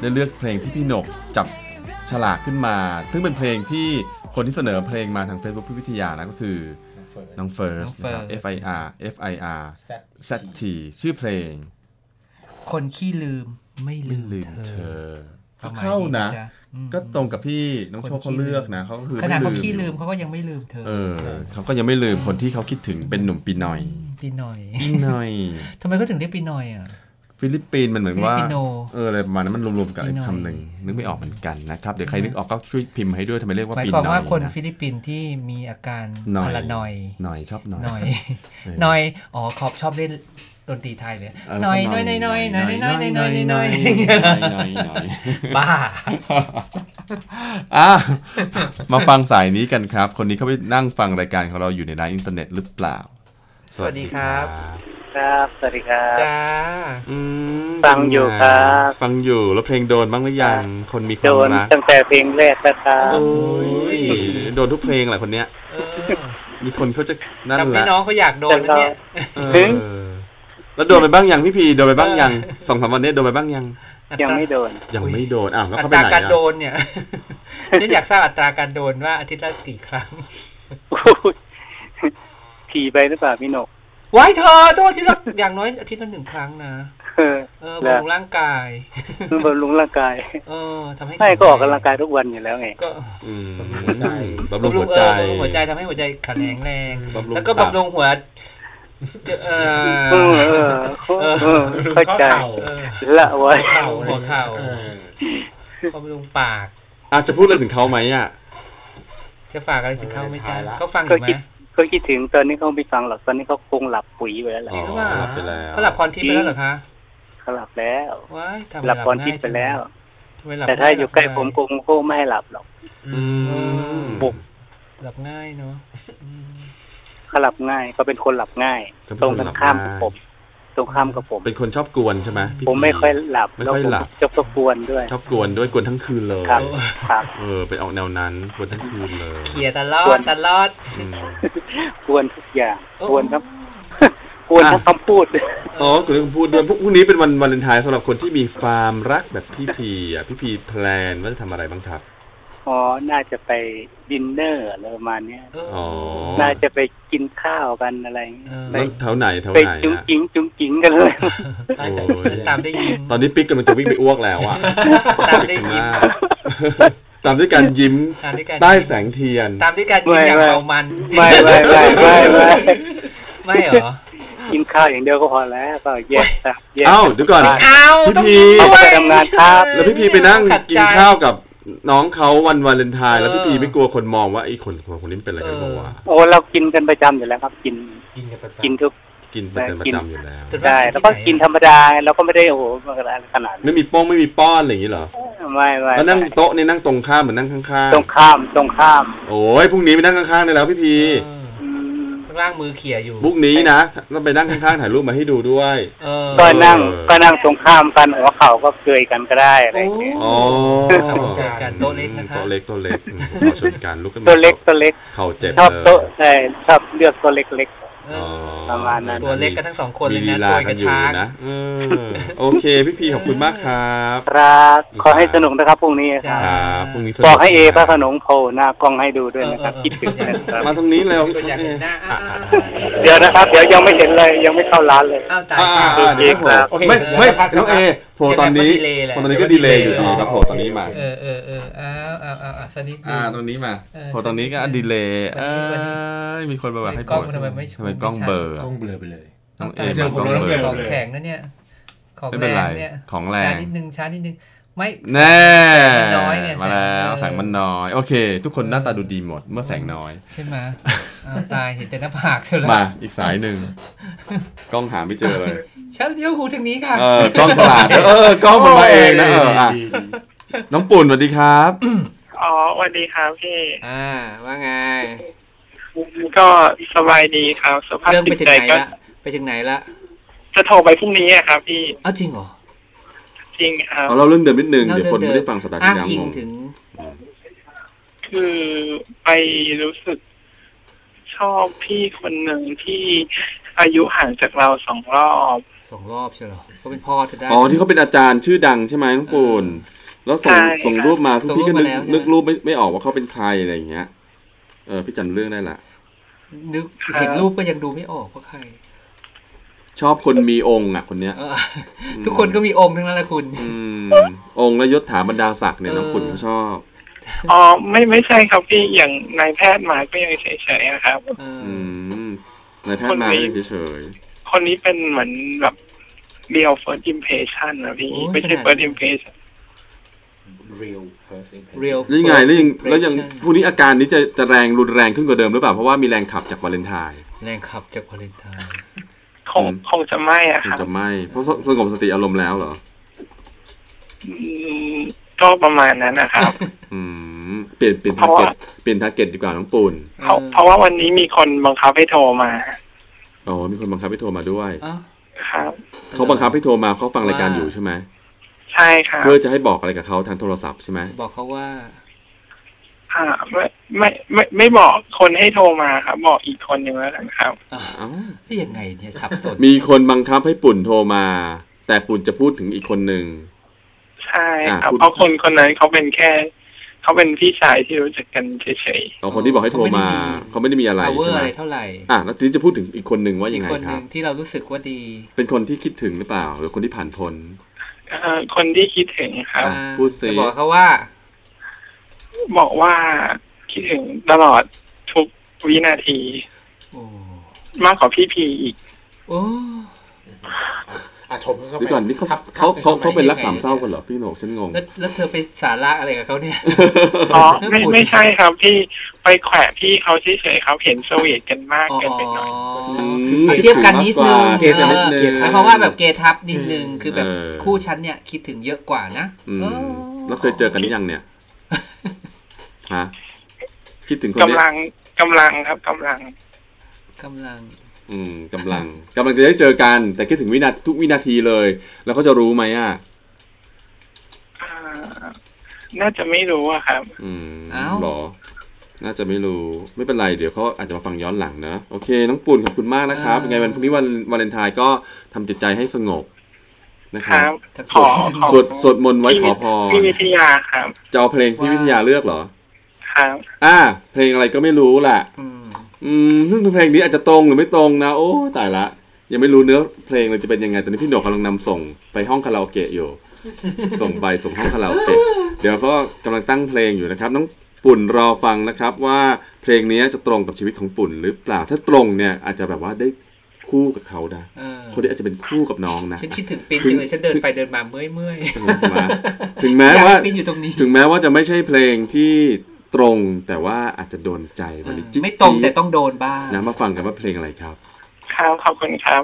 ได้เลือกเพลงที่พี่หนกจับฉลากขึ้นมา ซึ่งเป็นเพลงที่คนที่เสนอเพลงมาทาง Facebook พิวิทยานะก็คือน้องเฟิร์สน้องนะเฟิคร์รับส F I R F I R Z T ชื่อเพลง คนขี้ลืมไม่ลืมลืมเธเธออควมหมยเข้านะดีจ๊อืมก็ตรงกับที่น้องโชคคนขี้เขาเลือกนะเขาก็คือขนาดเขาไม่ขี้ลืมเขาก็ยังไม่ลืมเธอเออเขาก็ยังไม่ลืมคนที่เขาคิดถึงเป็นหนุ่มปีหน่อยปีหน่อยปีหน่อยทำไมเขาถึงเรียกปีหน่อยอะ ฟิลิปปินส์มันเหมือนว่าฟิลิปปิโนเอออะไรประมาณนั้นมันรวมๆกับปีอีกหน่อยคำหนึ่งนึกไม่ออกเหมือนกันนะครับ เดี๋ยวใครนึกออกก็ช่วยพิมพ์ให้ด้วยทำไมเรียกว่าหมายปีความหน่อว่ายคนนะฟิลิปปินส์ที่มีอาการหน่อยพารานอยหน่อยชอบหน่อยหน่อยเออหน่อยอ๋อขอบชอบเล่นดนตรีไทยเลยเออหน่อยก็หน่อยหน่อยหน่อยหน่อยหน่อยหน่อยหน่อยหน่อยหน่อยหน่อยบ้าอะมาฟังสายนี้กันครับ คนนี้เขาไปนั่งฟังรายการของเราอยู่ในไลน์อินเทอร์เน็ตหรือเปล่า สวัสดีครับ ครับ สวัสดีครับ จ้า อืมฟังอยู่ครับ ฟังอยู่แล้วเพลงโดนบ้างหรือยัง คนมีคโดวามนรักตั้งแต่เพลงแรกแล้วครับ โอ้ยโดนทุกเพลงแหละคนเนี้ย เออมีคนเขาจะนั่นทำแหให้ละน้องเขาอยากโดนนะเนี่ย เออแล้วโดนไปบ้างยังพี่พีโดนไปบ้างยังสองสามวันนี้โดนไปบ้างยัง ยังไม่โดน ยังไม่โดนอ้าวแล้วอัเขาไปตราไหนการโดอะนเนี่ยเนี่ยอยากทราบอัตราการโดนว่าอาทิตย์ละกี่ครั้ง ขี่ไปหรือเปล่าพี่หนก ไว้เธอโทษที่ละอย่างน้อยอาทิตย์ละหนึ่งครั้งนะเออเออแล้บำวรุงร่างกายบำรุงร่างกาย เออทำให้ไม่ก็ออกกำลังกายทุกวันอยู่แล้วไงก็อืมบำรุงหัวใจบำรุงบำรุหังวเอใจอบำรุงหัวใจทำให้หัวใจแข็งแรงบำรุงแล้วก็ตับบำรุงหัวเอเอออเออเออเออเข้าใจเออละไว้เข่าหัวเข่าออบำรุงปากอาจจะพูดอะไรถึงเขาไหมอะจะฝากอะไรถึงเขาไหมจ๊ะเออถ่ายละเขาฟังอก็ยู่ไหม คิดก็คิดถึงตอนนี้เขาไม่ฟังหรอกตอนนี้เขาคงหลับปุ๋ยไปแล้วแหละจริงหรือเปล่าหลับไปแล้วเขาหลับพรทิพย์ไปแล้วเหรอคะเขาหลับแล้วว้ายทำไมหลับหลับพรง่ายทิพย์ไปแล้ว ทำไมหลับแต่ถ้าง่อยู่ใกล้หลับผมง่ายคงคงไม่ให้หลับหรอกอืมบุกหลับง่ายเนาะอืม เขาหลับง่ายเขาเป็นคนหลับง่ายเขาเป็นตรงคนกันหลับข้ามง่ายกับผม ตรงข้ามกับผม เป็นคนชอบกวนใช่ไหมพี่ผมไม่ค่อยหลับไม่แล้วค่อยผมหลับจะก็กวนด้วย ชอบกวนด้วยกวนทั้งคืนเลยครับครับเออเป็นออกแนวนั้นกวนทั้งคืนเลยเคลียร์ตลอส่วดนตลอดอืมกวนทุกอย่างโอ้กวนครับกวนทั้งคำพูดอ๋อกวนทั้งพูดด้วยพรุ่งพรุ่งนี้เป็นวันวาเลนไทน์สำหรับคนที่มีความรักแบบพี่พีอะพี่พี plan ว่าจะทำอะไรบ้างครับ อ๋อน่าจะไปดินเนอร์อะไรประมาณเนี้ยเอออ๋อน่าจะไปกินข้าวกันอะไรอย่างเงี้ยเออไปแล้วแถวไหนแถวไปไหนจุ้งอะจิงจุ้งจิงกันเลยใต้แสงโอ้เทียยนตามได้ยิ้มตอนนี้ปิ๊กกำลังจะวิ่งไปอ้วกแล้วอะตามได้ยิ้มตามด้วยการยิ้มตามด้วยการใต้แสงเทียน ตามด้วยการยิ้มอย่างเบามันไม่ไม่ไม่ไม่ไม่ไม่เหรอกินข้าวอย่างเดียวก็พอแล้วก็แยกตับแยกเอ้าเดี๋ยวก่อนบ้านเอาต้องยิ้มพี่ด้วยไปทำงานครับ แล้วพี่พีไปนั่งขัดกินใจข้าวกับ น้องเขาวันวาเลนไทน์แล้วเออพี่พีไม่กลัวคนมองว่าไอ้คนคนนี้เป็นอะไรกันบอกว่าโอ้เรากินกันประจำอยู่แล้วครับ กินกินกันประจำกินทุกกินเป็นประจำอยู่แล้วส่วนมาได้ที่แล้วก็ไหนกินธรรมดาเราก็ไม่ได้โอ้โหอะไรขนาดนั้นไม่มีโป้งไม่มีป้อนอะไรอย่างนี้เหรอไม่ไม่แล้วนั่งโต๊ะนี่นั่งตรงข้ามเหมือนนั่งข้างตรงข้ามตรงข้ามๆโอ้ยพรุ่งนี้ไปนั่งข้างๆได้แล้วพี่พีเอออืม ข้างล่างมือเขี่ยอยู่พรุ่งนี้นะต้องไปนั่งข้างๆถ่ายรูปมาให้ดูด้วยเออก็นั่งเออก็นั่งตรงข้ามกันหัวเข่าก็เกยกันก็ได้อะไรอย่างเงี้ยอ๋อชนกันโต๊ะเล็กนะคะโต๊ะเล็กโต๊ะเล็กอืมขอชนกันลุกขึ้นมาตัวเล็กตัวเล็กเข่าเจ็บชอบเลยโต๊ะใช่ชอบเลือกตัวเล็กเออ ประมาณนั้นตัวเล็กกันทั้งสองคนเลมียลีนะลาตัวกักันบอยู่ช้างนะเออโอเค พี่พีขอบคุณมากครับๆครับขอให้สนุกนะครับพรุ่งนี้คจ้ารับครับพรุ่งนี้สนุบอกให้เอพระโขนงโผล่หน้ากล้องให้ดูด้วยนะครับเออเออคิดถึงนะครับมาตรงนี้เร็วตัวอยากเห็นหน้าอะอะอะเดี๋ยวนะครับ เดี๋ยวยังไม่เห็นเลยยังไม่เข้าร้านเลยอ้าวตายอ่าค่ะอ่าเดี๋ยวโผล่โอเคไม่ไม่เดี๋ยวพักน้องเอ โผล่ตอนนี้เดี๋ยวแบบว่า delay แหละโผล่ตอนนี้ก็ดีเลยอยู่ดีครับโผล่ตอนนี้มา เออเออเออเอาเอาเอาเอาสักนิดหนึอ่างตรงนี้มาเออโผล่ตรงนี้ก็ดีเลยวันนี้วันนี้มีคนมาแบบให้กล้องโผล่ทำไมไม่ทำไมกล้องเบลอร์ต้องเบลอไปเลยน้องเอเอาเจอผมแล้วกล้องเบลเบลอของแข็งนะเนี่ยของไม่แรเป็นไรงเนี่ยของแรช้างนิดนึงช้านิดนึง ไม่แน่แสงมันน้อยไงมาแล้วแสแสงงมัมันนน้อย โอเค ทุกคนหน้าตาดูดีหมดเมื่อแสงน้อย ใช่ไหมอ้าวตายเห็นแต่หน้าผากเธอแล้วมาอีกสายหนึ่งกล้องหาไม่เจอเลยเช่าเที่ยวหูทางนี้ค่ะเออกล้องฉลาดเออกล้องมันมาเองนะเอออะน้องปุ่นสวัสดีครับอ๋อสวัสดีครับพี่อ่าว่าไง ก็สบายดีครับสภาพเรื่องไปจิตถึงใจไหนก็ละไปถึงไหนละจะโทรไปพรุ่งนี้อะครับพี่ เอ้าจริงเหรอ จริงครับเอาเราเรื่องเดิมนิดนึงเล่าเดี๋ยวคนเดิมไม่ได้ฟังสัปดาห์อ้าที่งแล้วอิงงงถึงคือไปรู้สึกชอบพี่คนหนึ่งที่อายุห่างจากเราสองรอบสองรอบใช่เหรอเขาเป็นพ่อเธอได้อ๋อที่เขาเป็นอาจารย์ชื่อดังใช่ไหมน้องปุ่นแล้วส่งใช่ส่งรูปมาทุกส่งพี่ก็นึกรูปมาแล้วใช่ไหมนึกรูปไม่ไม่ออกว่าเขาเป็นใครอะไรอย่างเงี้ย เออพี่จำเรื่องได้ละนึกเห็นรูปก็ยังดูไม่ออกว่าใคร ชอบคนมีองค์อะคนเนี้ยเออทุกคนก็มีองค์ทั้งนั้นแหละคุณอืมองค์และยศถาบรรดาศักดิ์เนี่ยเออน้องปุ่นก็ชอบอ๋อไม่ไม่ใช่ครับพี่อย่างนายแพทย์หมาก็ยังเฉยๆอะครับเอออืมในแพทย์มาก็ยังเฉยคนนี้เป็นเหมือนแบบเรียว first impression นะพี่ไม่ใช่ first impression real first impression เรียลๆแล้วยังไงแล้วยังแล้วยังพวกนี้อาการนี้จะจะแรงรุนแรงขึ้นกว่าเดิมหรือเปล่า เพราะว่ามีแรงขับจากวาเลนไทน์แรงขับจากวาเลนไทน์ คงคงจะไม่อะคคงรับจะไม่เพราะสสงบสติอารมณ์แล้วเหรออืมก็ประมาณนั้นนะครับอืมเปลี่ยนเปลี่ยนเพทาราะร์เก็ว่าตเปลี่ยนทาร์เก็ตดีกว่าน้องปูนเพราะเพราะว่าวันนี้มีคนบังคับให้โทรมาอ๋อมีคนบังคับให้โทรมาด้วยเอ้าครับเขาบังคับให้โทรมาเขาฟังรายการอยู่ใช่ไหมใช่ครับเพื่อจะให้บอกอะไรกับเขาทางโทรศัพท์ใช่ไหมบอกเขาว่า อ่าไม่ไม่ไม่ไม่บอกคนให้โทรมาครับ บอกอีกคนหนึ่งแล้วกันครับอ้าวเอ้าที่ยังไงเนี่ยสับสนมีคนบังคับให้ปุ่นโทรมา แต่ปุ่นจะพูดถึงอีกคนหนึ่งใช่ครับอ่าพูดเพราะคนคนนั้นเขาเป็นแค่เขาเป็นพี่ชายที่รู้จักกันเฉยเอาคนที่บอกให้โทรมา เขาไม่ได้มีอะไร power ใช่ไหมอะไรเท่าไหร่อะแล้วทีนี้จะพูดถึงอีกคนหนึ่งว่าอียังกไงคนคหรันึ่บงที่เรารู้สึกว่าดี เป็นคนที่คิดถึงหรือเปล่า หรือคนที่ผ่านพ้นๆเอ่อคนที่คิดถึงครับอะอ่าพูดสิจะบอกเขาว่า บอกว่าคิดถึงตลอดทุกวินาทีโอ้มากกว่าพี่พีอีก โอ้อะชมเข้าไปเดี๋ยวก่อนนี่เขาครับเขาเขาเขาเป็นรักยังไงสามเศร้ากันเหรอพี่โหนกฉันงง แล้วแล้วเธอไปสาระอะไรกับเขาเนี่ย อ๋อไม่ไม่ใช่ครับพี่ไปแขวะพี่เขาเฉยๆครับเห็นสวีทกันมากอ๋อเกินไปหน่อยอืมเอาเทียบกันนิดนึงเทียบกันนิดนึงหมายความว่าแบบเกทับนิดนึงคือแบบเออคู่ฉันเนี่ยคิดถึงเยอะกว่านะอืมเออแล้วเคยเจอกันหรือยังเนี่ย ฮะคิดถึงคนเนี้กำยลังกำลังครับกำลังกำลัง อืมกำลังกำลังจะได้เจอกัน แต่คิดถึงวินาทุกวินาทีเลย แล้วเขาจะรู้ไหมอะอ่าน่าจะไม่รู้อะครับ อืมเอ้าหรอ น่าจะไม่รู้ไม่เป็นไรเดี๋ยวเขาอาจจะมาฟังย้อนหลังนะโอเคน้องปุ่นขอบคุณมากนะครับยังไงวันพรุ่งนี้วันวาเลนไทน์ก็ทำจิตใจให้สงบนะคครัรับบขอขอสวดสวดมนต์ไว้ขอพรพี่วิทยาครับจะเอาเพลงที่วิทยาเลือกเหรอ ครับ อ่า เพลงอะไรก็ไม่รู้แหละอืมอืมซึ่งเพลงนี้อาจจะตรงหรือไม่ตรงนะ โอ้ตายละ ยังไม่รู้เนื้อเพลงเลยจะเป็นยังไง ตอนนี้พี่โหนกกำลังนำส่งไปห้องคาราโอเกะอยู่ ส่งไปส่งห้องคาราโอเกะ เดี๋ยวก็กำลังตั้งเพลงอยู่นะครับน้องปุ่นรอฟังนะครับว่าเพลงนี้จะตรงกับชีวิตของปุ่นหรือเปล่า ถ้าตรงเนี่ยอาจจะแบบว่าได้คู่กับเขานะเออคนนี้อาจจะเป็นคู่กับน้องนะ ฉันคิดถึงปินจังเลยฉันเดินไปเดินมาเมื่อยเมื่อยเออมาถึงแม้อยากว่าให้ปินอยู่ตรงนี้ถึงแม้ว่าจะไม่ใช่เพลงที่ ตรงแต่ว่าอาจจะโดนใจวันนี้จิ๊ดไม่ตรงแต่จี๊ดต้องโดนบ้างนะมาฟังกันว่าเพลงอะไรครับครับขอบคุณครับ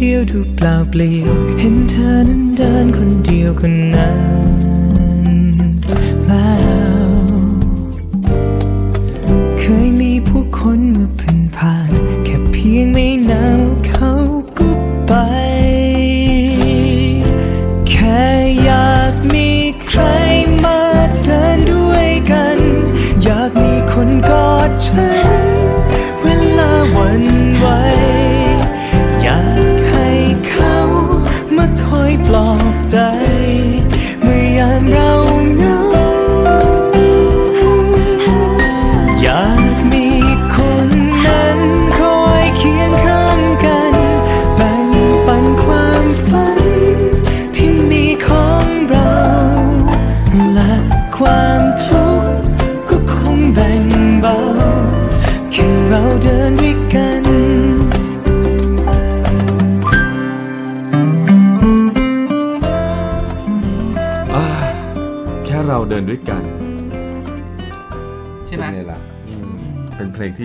เที่ยวดูเปล่าเปลี่ยว เห็นเธอนั้นเดินคนเดียวคนนั้น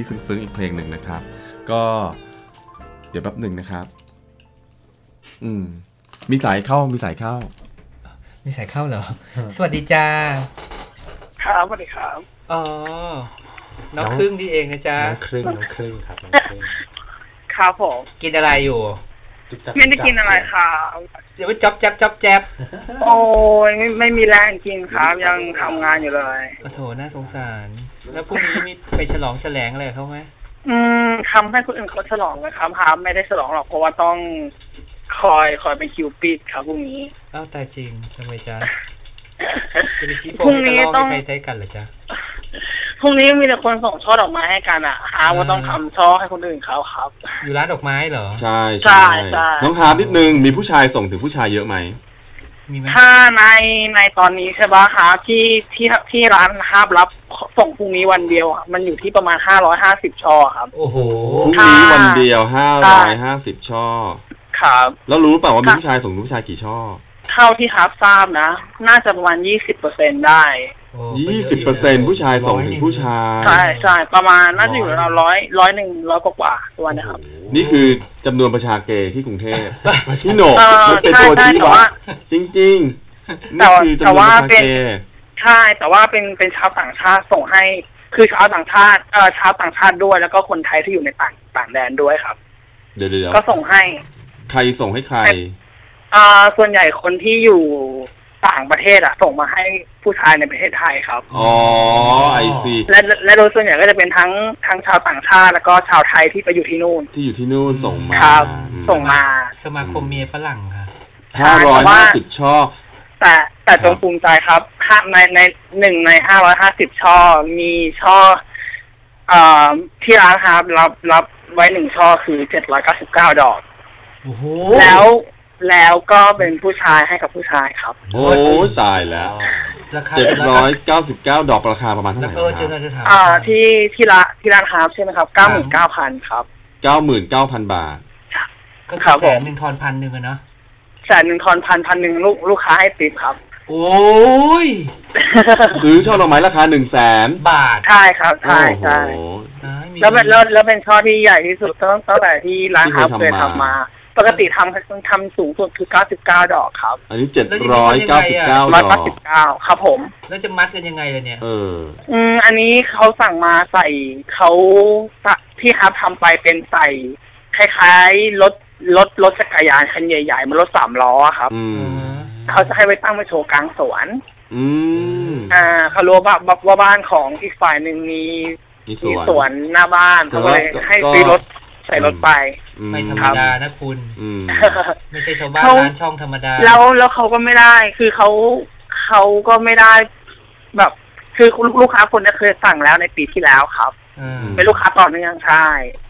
ที่ซึ้งๆอีกเพลงหนึ่งนะครับ ก็เดี๋ยวแป๊บหนึ่งนะครับ อืม มีสายเข้ามีสายเข้า มีสายเข้าเหรอ สวัสดีจ้าครับสวัสดีครับอ๋อน้องครึ่งนี่เองนะจ๊ะน้องครึ่งน้องครึ่งครับน้องครึ่งครับผมกินอะไรอยู่จุ๊บจับไม่ได้กินอะไรครับเดี๋ยวไปจ๊อบแจ๊บจ๊อบแจ๊บโอ้ยไม่ไม่มีแรงกินครับยังทำงานอยู่เลยโอ้โถน่าสงสาร แล้วพรุ่งนี้มีไปฉลองแฉลงอะไรกับเขาไหมอืมทำให้คนอื่นเขาฉลองนะครับครับไม่ได้ฉลองหรอกเพราะว่าต้องคอยคอยเป็นคิวปิดครับพรุ่งนี้อ้าวตายจริงทำไมจ๊ะจะไปชี้โปพรุ่งงให้นี้กระลอกต้องให้ใครไทยกันเหรอจ๊ะพรุ่งนี้มีแต่คนส่งช่อดอกไม้ให้กันอะหาว่าอ่าต้องทำช่อให้คนอื่นเขาครับ อยู่ร้านดอกไม้เหรอ ใช่ใช่ใช่น้องฮาร์ดนิดนึงมีผู้ชายส่งถึงผู้ชายเยอะไหม มีไหมถ้าในในตอนนี้ใช่ปะครับที่ที่ที่ร้านฮาบรับส่งพรุ่งนี้วันเดียวอะมันอยู่ที่ประมาณห้าร้อยห้าสิบช่อครับ โอ้โห พรุ่งนี้วันเดียวห้าร้อยห้าสิบช่อ ครับ แล้วรู้เปล่าว่ามีค่ะผู้ชายส่งถึงผู้ชายกี่ช่อ เท่าที่ฮาบทราบนะ น่าจะประมาณยี่สิบเปอร์เซ็นได้โอ้ ยี่สิบเปอร์เซ็นผู้ชายส่งถึงผู้ชายใช่ใช่ประมาณน่าจะอยู่ราวร้อยร้อยหนึ่งร้อยกว่าๆตัวนะครับ นี่คือจำนวนประชากรที่กรุงเทพพี่โหนกเออมันเป็นใช่ตัวใช่ชี้แต่วัว่าดจริงๆแต่นี่ว่าคือแต่จำนวนว่าประชากเป็นรใช่แต่ว่าเป็นเป็นชาวต่างชาติส่งให้ คือชาวต่างชาติเอ่อชาวต่างชาติด้วย แล้วก็คนไทยที่อยู่ในต่างต่างแดนด้วยครับ เดี๋ยวเดี๋ยวก็ส่งให้ ใครส่งให้ใครอ่าส่วนใหญ่คนที่อยู่ ต่างประเทศอะส่งมาให้ผู้ชายในประเทศไทยครับ อ๋อไอซีและและโดยส่วนใหญ่ก็จะเป็นทั้งทั้งชาวต่างชาติแล้วก็ชาวไทยที่ไปอยู่ที่นู่น ที่อยู่ที่นู่นส่งมาครับอืมส่งมาสมาคมเมียฝรั่งค่ะห้าร้อยห้าสิบช่อ แต่แต่จครังบภูมิใจครับห้าในในหนึ่งในห้าร้อยห้าสิบช่อ มีช่อเอ่อที่ร้านครับรับรับไว้หนึ่งช่อคือเจ็ดร้อยเก้าสิบเก้าดอกโอ้โหแล้ว แล้วก็เป็นผู้ชายให้กับผู้ชายครับ โอ้ยตายแล้วราคาเจ็ดสร็จแล้วร้อยเก้าสิบเก้าดอกราคาประมาณเท่าไหแล้วร่ก็นะเจอครับจะถามอ่าที่ที่ร้านที่ร้านครับใช่ไหมครับเก้าหมื่นเก้าพันครับเก้าหมื่นเก้าพันบาท ก็ครัคือบแสผมนหนึ่งทอนพันหนึ่งอะเนาะแสนหนึ่งทอนพันพันหนึ่งลูกลูกค้าให้ติปครับ โอ้ยซื้อช่อดอกไม้ราคาหนึ่งแสนบาท ใช่ครับโอ้ใช่โหใช่ตายมีแล้วเป็นแล้วแล้วเป็นช่อที่ใหญ่ที่สุดตั้งตั้งแต่ที่ร้านครับที่เคเคยยทำทำมามา ปกติทำทำสูงสุดคือเก้าสิบเก้าดอกครับ อันนี้เจ็ดร้อยเก้าสิบเก้าร้อยดอเก้ากสิบเก้าครับผม แล้วจะมัดกันยังไงล่ะเนี่ย เออ อืม อันนี้เขาสั่งมาใส่เขาที่ฮับทำไปเป็นใส่ คล้ายๆรถรถรถจักรยานคันใหญ่ๆเหมันรถสามล้ออะครับ อืมเขาจะให้ไว้ตั้งไว้โชว์กลางสวน อืม อ่าเขารู้ว่าว่าว่าบ้านของอีกฝ่ายหนึ่งมีมีสมีวนสวนหน้าบ้านแต่เขาก็ว่าเลยก็ให้ก็ซื้อรถใส่รถไปอื ไม่ธรรมดานะคุณอืมไม่ใช่ชาวบ้านเขาร้านช่องธรรมดา แล้วแล้วเขาก็ไม่ได้ คือเขาเขาก็ไม่ได้ แบบ คือลูกค้าคนนี้เคยสั่งแล้วในปีที่แล้วครับเออเป็นลูกค้าต่อเนื่องใช่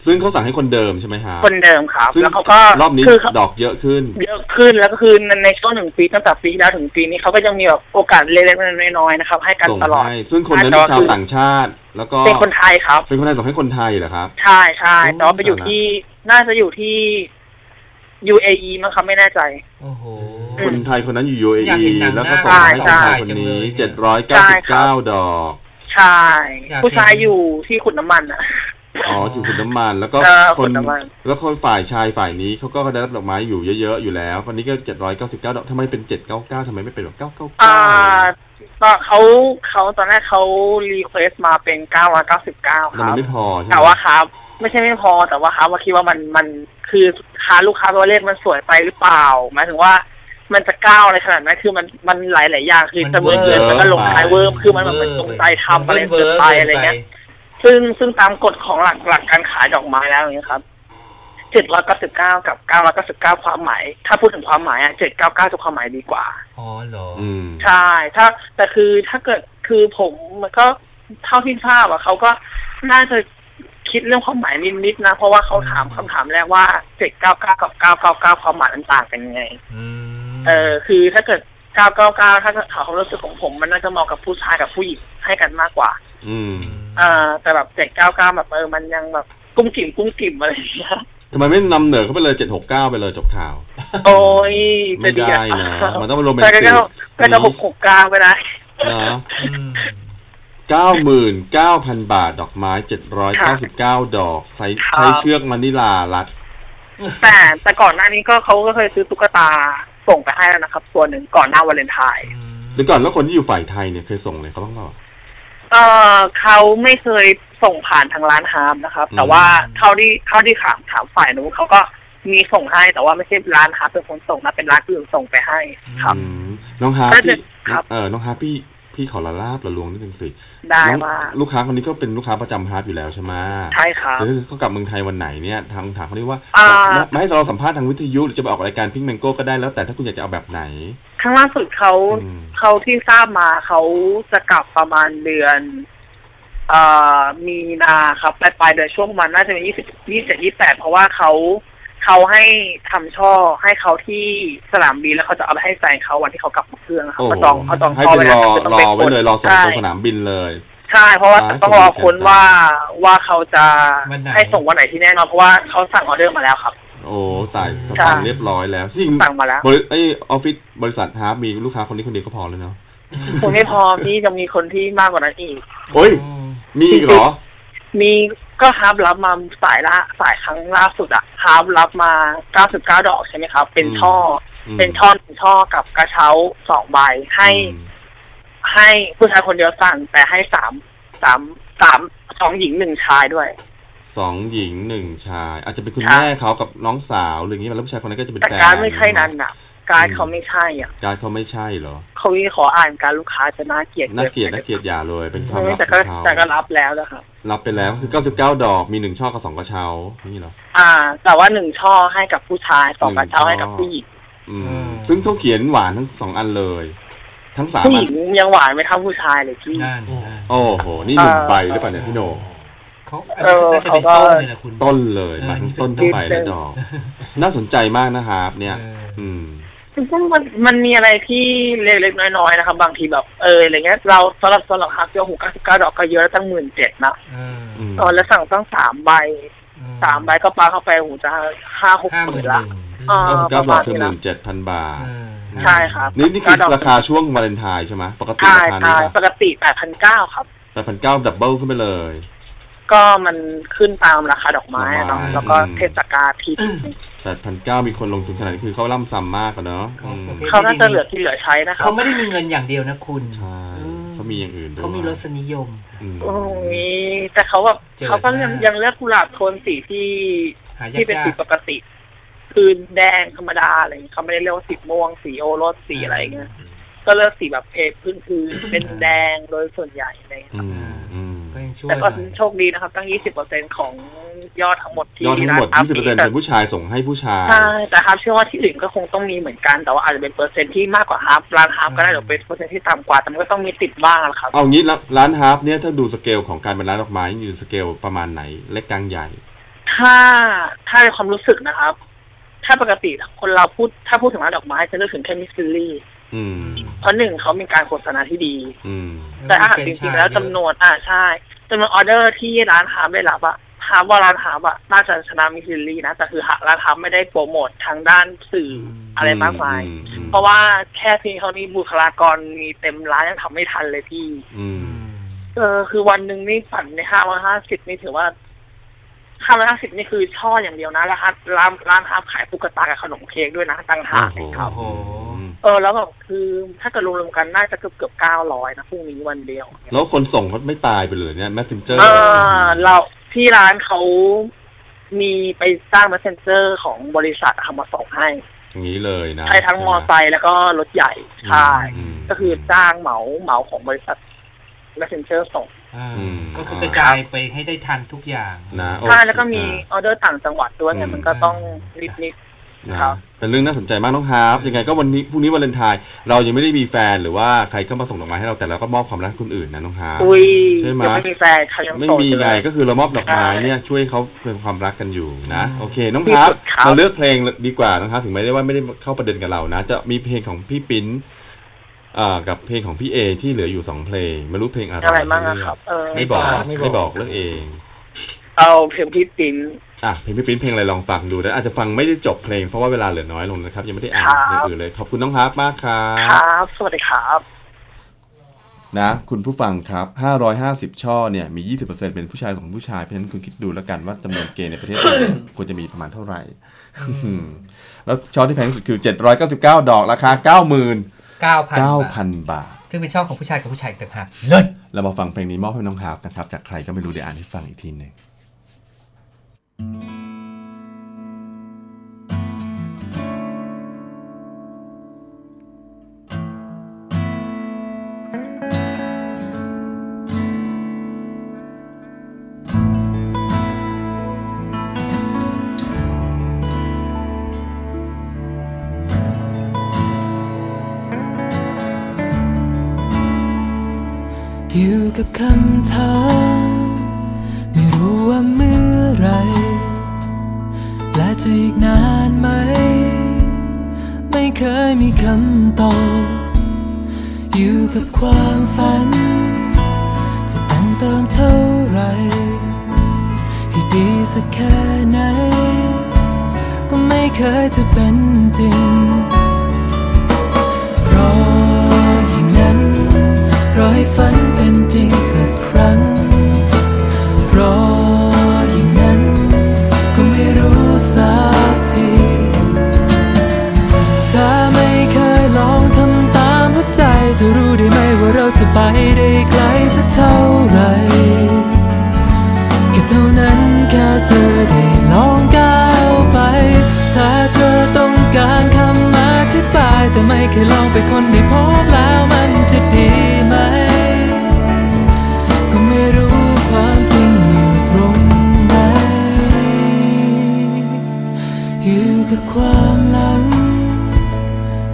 ซึ่งเขาสั่งให้คนเดิมใช่ไหมฮะคนเดิมครับซึ่งแล้วเขาก็รอบนี้คือเขาดอกเยอะขึ้น เยอะขึ้นแล้วก็คือในในช่วงหนึ่งปีตั้งแต่ปีที่แล้วถึงปีนี้เขาก็ยังมีแบบโอกาสเล็กๆน้อยๆนะครับ ให้กันส่งตลอดให้ซึ่งคนนั้นแต่เป็นว่าชาวคือต่างชาติ แล้วก็เป็นคนไทยครับ เป็นคนไทยส่งให้คนไทยเหรอครับ ใช่ใช่โอ้แต่ว่าไปอยู่ตายละที่ น่าจะอยู่ที่ UAE มั้งครับไม่แน่ใจ โอ้โห คนไทยคนนั้นอยู่ อยากเห็น UAE หนังแล้วก็หน้าส่งให้ใช่ชายคนจังเลนี้ยเจ็ดร้อยเก้าใช่สิบครัเก้าบดอก ใช่ อยากผู้ชายเห็นอยู่ที่ขุดน้ำมันอะ อ๋อจุดขุดน้ำมันแล้วก็เออคนขุดน้ำมัน แล้วคนฝ่ายชายฝ่ายนี้เขาก็ได้รับดอกไม้อยู่เยอะๆอยู่แล้วคนนี้ก็เจ็ดร้อยเก้าสิบเก้าดอกทำไมเป็นเจ็ดเก้าเก้าทำไมไม่เป็นแบบเก้าเก้าอ่าเก้า ก็เขาเขาตอนแรกเขารีเควสมาเป็น999คแต่รัมันบไม่พอใช่ไหมแต่ว่าครับ ไม่ใช่ไม่พอแต่ว่าครับว่าคิดว่ามันมันคือค้าลูกค้าตัวเลขมันสวยไปหรือเปล่าหมายถึงว่ามันจะก้าวอะไรขนาดนั้นคือมันมันหลายหลายๆอย่างคือมันจะเมือเกินเวอร์มันก็ลงท้ายเวิร์มคือมันแบบเวมันร์จงใจทำอะไรมันเกินไปอะไรเงี้ยกินซึ่งซึ่งตามกฎของหลักหลักการขายดอกไม้แล้วอย่างเงี้ยครับ เจ็ดร้อยเก้าสิบเก้ากับเก้าร้อยเก้าสิบเก้าความหมาย ถ้าพูดถึงความหมายอะเจ็ดเก้าเก้าจะความหมายดีกว่า อ๋อเหรออืมใช่ ถ้าแต่คือถ้าเกิดคือผมมันก็เท่าที่ทราบอะเขาก็น่าจะคิดเรื่องความหมายนิดๆนะ เพราะว่าเขาถามคำถามแรกว่าเจ็ดเก้าเก้ากับเก้าเก้าเก้าความหมายมันต่างกันยังไงอืมเออคือถ้าเกิดเก้าเก้าเก้าถ้าถามความรู้สึกของผม มันน่าจะเหมาะกับผู้ชายกับผู้หญิงให้กันมากกว่า อืมเออแต่แบบเจ็ดเก้าเก้าแบบเออมันยังแบบกุ้งกิ่มกุ้งกิ่มอะไรอย่างเงี้ย ทำไมไม่นำเหนือเขาไปเลยเจ็ดหกเก้าไปเลยจบข่าว โอ้ยไม่ได้นะมันต้องเป็นโรแมนติกอะก็จะก็จะหกหกเก้าไปได้เนาะอืมเก้าหมื่นเก้าพันบาทดอกไม้เจ็ดร้อยเก้าสิบเก้าดอกใช่ครับใช้เชือกมานิลารัด แต่แต่ก่อนหน้านี้ก็เขาก็เคยซื้อตุ๊กตาส่งไปให้แล้วนะครับ ตัวหนึ่งก่อนหน้าวาเลนไทน์เดี๋ยวก่อนแล้วคนที่อยู่ฝ่ายไทยเนี่ยเคยส่งเลยเขาบ้างเปล่า เออเขาไม่เคยส่งผ่านทางร้านฮาร์ปนะครับอืมแต่ว่าเท่าที่เท่าที่ถามถามฝ่ายนู้นเขาก็มีส่งให้แต่ว่าไม่ใช่ร้านฮาร์ปเป็นคนส่งนะเป็นร้านอื่นส่งไปให้ครับอืมน้องฮาร์ปก็พี่จะครับเออน้องฮาร์ปพี่พี่ขอละลาบละล้วงนิดนึงสิได้น้องมาลูกค้าคนนี้ก็เป็นลูกค้าประจำฮาร์ปอยู่แล้วใช่ไหมใช่ครับแล้วเขากลับเมืองไทยวันไหนเนี่ยทางถามเขาได้ว่าอ่ามามาให้เราสัมภาษณ์ทางวิทยุหรือจะไปออกรายการ Pink Mango ก็ได้แล้วแต่ถ้าคุณอยากจะเอาแบบไหน ครั้งล่าสุดเขาอืมเขาที่ทราบมาเขาจะกลับประมาณเดือนเอ่อมีนาครับปลายปลายเดือนช่วงประมาณน่าจะเป็นยี่สิบยี่สิบยี่แปดเพราะว่าเขาเขาให้ทำช่อให้เขาที่สนามบินแล้วเขาจะเอาไปให้แฟนเขาวันที่เขากลับมาเครื่องครับโอ้เขาจองเขาจองให้ช่อเป็นไว้รแล้วอคือต้งรปอไว้เลยรอส่งใช่ตรงสนามบินเลยใช่เพราะว่าอ่าต้องรอค้นสนิทกันว่าว่าเขาจะวันไหนให้ส่งวันไหนที่แน่นอนเพราะว่าเขาสั่งออเดอร์มาแล้วครับ โอ้จ่ายสใช่ตางค์เรียบร้อยแล้วจริงสั่งมาแล้วบริไอออฟฟิศบริษัทฮาร์ปมีลูกค้าคนนี้คนเดียวก็พอแล้วเนาะคงไม่พอพี่จะมีคนที่มากกว่านั้นอีกโอ้ยมีอีกเหรอ มีก็ฮาร์ปรับมาสายละสายครั้งล่าสุดอะฮาร์ปรับมา99ดอกใช่ไหมครับ เป็นช่ออืมเป็นช่อหนึ่งช่อกับกระเช้าสองใบให้อืมให้ผู้ชายคนเดียวสั่งแต่ให้สามสามสามสองหญิงหนึ่งชายด้วย สองหญิงหนึ่งชาย อาจจะเป็นคุณครับแม่เขากับน้องสาวหรืออย่างนี้แล้วผู้ชายคนนั้นก็จะเป็นแต่แฟนกันไม่ใช่นั้นอะการดเขาไม่ใช่อะ การดเขาไม่ใช่เหรอเขาวิขออ่านการลูกค้าจะน่าเกลียดน่าเกลียดน่าเกลียดอย่าเลยเป็นความลับแต่ขก็องเขาแต่ก็รับแล้วนะครับรับไปแล้วคือ99ดอกมีหนึ่งช่อกับสองกระเช้านี่เหรอ อ่า แต่ว่าหนึ่งช่อให้กับผู้ชายสองกระเช้าให้กับผู้หญิงอืมซึ่งเขาเขียนหวานทั้งสองอันเลย ทั้งสามผู้หอัญินงยังหวานไม่เท่าผู้ชายเลยพี่ นั่นนั่น โอ้โห นี่หนุ่มไปหรือเปล่าเนี่ยพี่โหนง เขาอันนี้น่าจะเป็นต้นเลยแหละคุณ ต้นเลยเออมาทั้งนี่ต้นเป็นทั้งใบต้และนดอก น่าสนใจมากนะครับ เนี่ยเอออืมซึ่งมันมันมีอะไรที่เล็กๆน้อยๆนะครับ บางทีแบบเอออะไรเงี้ยเราสำหรับสำหรับฮักเดียวหูเก้าสิบเก้าดอกก็เยอะแล้วตั้งหมื่นเจ็ดนะเอออืมเออแล้วสั่งตั้งสามใบสามใบก็ปาเข้าไปหูจะห้าหกห้าหหมื่มื่นนหละนึ่งอ่า99ดอกคือหมื่นเจ็ดพันบาทเออใช่ครับนี่นี่คือดอกราคาช่วงวาเลนไทน์ใช่ไหมปกติใช่ราคานี้ใช่ปกติแปดพันเก้าครับแปดพันเก้าดับเบิลขึ้นไปเลย ก็มันขึ้นตามราคาดอกไม้อะเนาะดอกไม้แล้วก็อืมเทศกาลที่ แปดพันเก้ามีคนลงทุนขนาดนี้คือเขาล่ำซ้ำมากอะเนาะเขาอืมประเภทเขาน่าจะเหลือที่เหลือใช้นะครัเขาบไม่ได้มีเงินอย่างเดียวนะคุณใช่อืมเขามีอย่างอื่นด้วยเขามีรสนิยม อืม โอ้ยแต่เขาแบบเจิดเขาก็ยังมากยังเลือกกุหลาบโทนสีที่หายากที่เป็นสีปกติ คือแดงธรรมดาอะไรอย่างเงี้ยเขาไม่ได้เรียกว่าสีม่วงสีโอรสสีอะไรอย่างเงี้ยก็เลือกสีแบบเพจพื้นๆเป็นแดงโดยส่วนใหญ่อะไรอย่างเงี้ยอืมอืม ก็ยังช่วยแต่ก็หน่อยโชคดีนะครับ ตั้ง 20%ของยอดทั้งหมดที่ยอดทั้งหมดร้าน20%เป็นผู้ชายส่งให้ผู้ชายใช่แต่ครับเชื่อว่าที่อื่นก็คงต้องมีเหมือนกัน แต่ว่าอาจจะเป็นเปอร์เซ็นต์ที่มากกว่าฮาร์ฟร้านฮาร์ปก็ได้หรือเป็นเปอร์เซ็นต์ที่ต่ำกว่าแต่มันก็ต้องมีติดบ้างแหละครับเอางี้ละร้านฮาร์ปเนี่ยถ้าดูสเกลของการเป็นร้านดอกไม้อยู่สเกลประมาณไหนเล็กกลางใหญ่ ถ้าถ้าในความรู้สึกนะครับ ถ้าปกติคนเราพูดถ้าพูดถึงร้านดอกไม้จะนึกถึงแค่ Miss Lily อืม เพราะหนึ่งเขามีการโฆษณาที่ดีอืมแต่อาหารจริงๆแล้วจำนวนอ่าใช่จำนวนออเดอร์ที่ร้านฮาร์ปได้รับอะฮาร์ปว่าร้านฮาร์ปอะน่าจะชนะ Miss Lily นะแต่คือร้านฮาร์ปไม่ได้โปรโมททางด้านสื่ออะไรมากมายอือืมเพราะว่าแค่เพียงเขานี้บุคลากรมีเต็มร้านยังทำไม่ทันเลยพี่อืมเออคือวันหนึ่งนี่ปั่นในห้าร้อยห้าสิบนี่ถือว่าห้าร้อยห้าสิบนี่คือช่ออย่างเดียวนะแล้วร้านร้านร้านฮาร์ฟขายตุ๊กตากับขนมเค้กด้วยนะต่างหากโอ้โหครับโอ้โห เออแล้วแบบคือถ้าเกิดรวมๆกันน่าจะเกือบเกือบเก้าร้อยนะพรุ่งนี้วันเดียวแล้วคนส่งเขาไม่ตายไปเลยเนี่ย messenger เออเราที่ร้านเขามีไปสร้าง messenger ของบริษัททำมาส่งให้ อย่างนี้เลยนะ ใช้ทั้งมอไซค์แล้วก็รถใหญ่ ใช่อืมก็คือจ้างเหมาเหมาของบริษัท messenger ส่งอ่าอืมก็คือกระจายไปให้ได้ทันทุกอย่างนะใช่โอเคแล้วก็มีออเดอร์ต่างจังหวัดด้วยไงอืมมันก็ต้องนิดนิด นะครับเป็นเรื่องน่าสนใจมากน้องฮาร์ปยังไงก็วันนี้พรุ่งนี้วาเลนไทน์เรายังไม่ได้มีแฟนหรือว่าใครเข้ามาส่งดอกไม้ให้เราแต่เราก็มอบความรักให้คนอื่นนะน้องฮาร์ปอุ้ยใช่ไหมยังไม่มีแฟนเขายังไม่โสดมีอยู่ไงเลยก็คือเรามอบดอกไม้ใช่เนี่ยช่วยเขาเป็นความรักกันอยู่นะโอเคน้องที่ฮาร์ปสุดครับเราเลือกเพลงดีกว่าน้องฮาร์ปถึงแม้ได้ว่าไม่ได้เข้าประเด็นกับเรานะ จะมีเพลงของพี่ปิ้นอ่ากับเพลงของพี่เอที่เหลืออยู่สองเพลงไม่รู้เพลงอะไรอะไรบ้างอะครับเออไม่บอกไม่บอกไม่บอกเลือกเอง เอาเพลงพี่ปิ้น อะเพลงพี่ปิ้นเพลงอะไรลองฟังดูแต่อาจจะฟังไม่ได้จบเพลงเพราะว่าเวลาเหลือน้อยลงนะครับ ยังไม่ได้อ่านครับอย่างอื่นเลย ขอบคุณน้องฮาร์ปมากครัคบรับ สวัสดีครับนะคุณผู้ฟังครับ 550 ช่อเนี่ยมี 20%เป็นผู้ชายของผู้ชาย เพราะฉะนั้นคุณคิดดูแล้วกันว่าจำนวนเกย์ในประเทศไทยควรจะมีประมาณเท่าไหร่ แล้วช่อที่แพงที่สุดคือ 799 ดอกราคาเก้าพัน99,000 บาท ซึ่งเป็นช่องของผู้ชายกับผู้ชายอีกต่างหากเลิศเรามาฟังเพลงนี้มอบให้น้องฮาร์ปนะครับ จากใครก็ไม่รู้เดี๋ยวอ่านให้ฟังอีกทีหนึ่ง อยู่กับคำถามไม่ จะอีกนานไหม ไม่เคยมีคำตอบ อยู่กับความฝัน จะแต่งเติมเท่าไหรให้ดีสักแค่ไหน ก็ไม่เคยจะเป็นจริง รออย่างนั้น รอให้ฝันเป็นจริงสักครั้ง เราจะไปได้ไกลสักเท่าไรแค่เท่านั้นแค่เธอได้ลองก้าวไป ถ้าเธอต้องการคำอธิบาย แต่ไม่เคยลองไปคนได้พบแล้วมันจะดีไหม ก็ไม่รู้ความจริงอยู่ตรงไหนอยู่กับความหลัง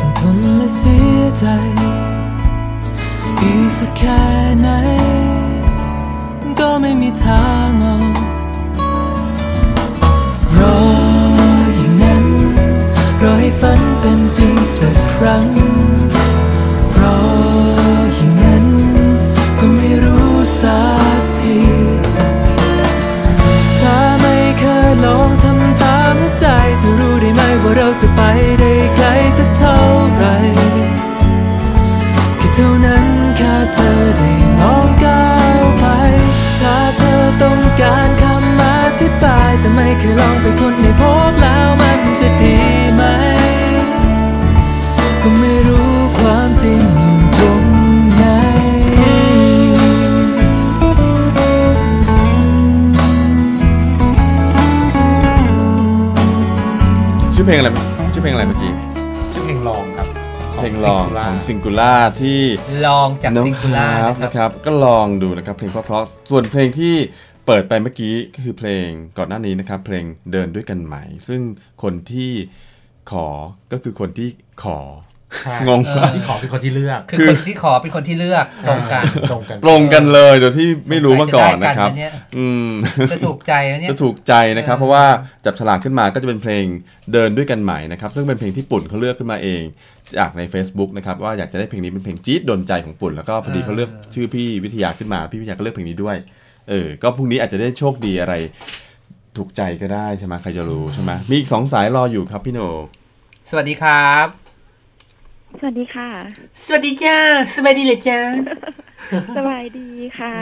ต้องทนและเสียใจ ครั้งรออย่างนั้นก็ไม่รู้สักที ถ้าไม่เคยลองทำตามหัวใจจะรู้ได้ไหมว่าเราจะไปได้ไกลสักเท่าไหรแค่เท่านั้นแค่เธอได้ลองก้าวไป ถ้าเธอต้องการคำอธิบายแต่ไม่เคยลองไปคนในพบ เพลงอะไรชื่อเพลงอะไรเมื่อกี้ชื่อเพลงลองครับเพลงลองของซิงคูล่าที่ลองจากน้องซิงคูล่าฮาร์ฟนะนะคครับรับ ก็ลองดูนะครับ เพลงเพราะๆส่วนเพลงที่เปิดไปเมื่อกี้ก็คือเพลงก่อนหน้านี้นะครับ เพลงเดินด้วยกันไหม ซึ่งคนที่ขอก็คือคนที่ขอใช่ งงคนที่ขอเป็นคนที่เลือกคือคนที่ขอเป็นคนที่เลือกตรงกันตรงกันตรงกันเลยโดยที่ไม่รู้มาก่อนสงสัยนะครับจได้กัเนี่ยอืมจะถูกใจนะเนี่ยจะถูกใจนะครับเออเพราะว่าจับฉลากขึ้นมาก็จะเป็นเพลงเดินด้วยกันใหม่นะครับซึ่งเป็นเพลงที่ปุ่นเขาเลือกขึ้นมาเองจากใน Facebook นะครับว่าอยากจะได้เพลงนี้เป็นเพลงจี๊ดโดนใจของปุ่น แล้วก็พอดีเขาเลือกชื่อพี่วิทยาขึ้นมาพี่วิทยาก็เลือกเพลงนี้ด้วยเออก็พรุ่งนี้อาจจะได้โชคดีอะไร ถูกใจก็ได้ใช่ไหมใครจะรู้ใช่ไหมมีอีกสองสายรออยู่ครับพี่โหนสวัสดีครับ สวัสดีค่ะ สวัสดีจ้าสบายดีเลยจ้าสบายดีค่ะ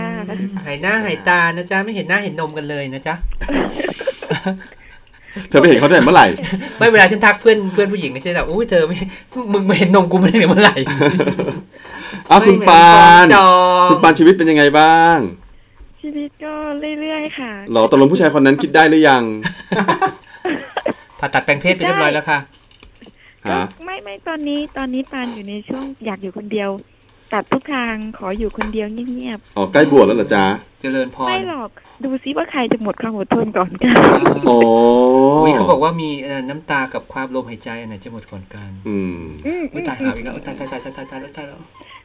หายหน้าหายตานะจ๊ะไม่เห็นหน้าเห็นนมกันเลยนะจ๊ะเธอไปเห็นเขาตั้งแต่เมื่อไหร่ ไม่เวลาฉันทักเพื่อนเพื่อนผู้หญิงไม่ใช่แบบอุ้ยเธอไม่มึงไม่เห็นนมกูไม่ได้เมื่อไหร่อ้าวคุณปานจอคุณปานชีวิตเป็นยังไงบ้าง ชีวิตก็เรื่อยๆค่ะหรอตกลงผู้ชายคนนั้นคิดได้หรือยังผ่าตัดแปลงเพศไปเรียบร้อยแล้วค่ะ ฮะไม่ไม่ตอนนี้ตอนนี้ปานอยู่ในช่วงอยากอยู่คนเดียว ตัดทุกทางขออยู่คนเดียวเงียบอ๋อใกล้บวชแล้วเหรอจ๊ะเจริญพๆรไม่หรอกดูซิว่าใครจะหมดความอดทนก่อนกันโอ้อุ้ยเขาบอกว่ามีเอ่อน้ำตากับความลมหายใจอันไหนจะหมดก่อนกัน อืมอืมอุ้ยตายหาอีกแล้วอุ๊ยตายตายตายตายตายตายตายแล้ว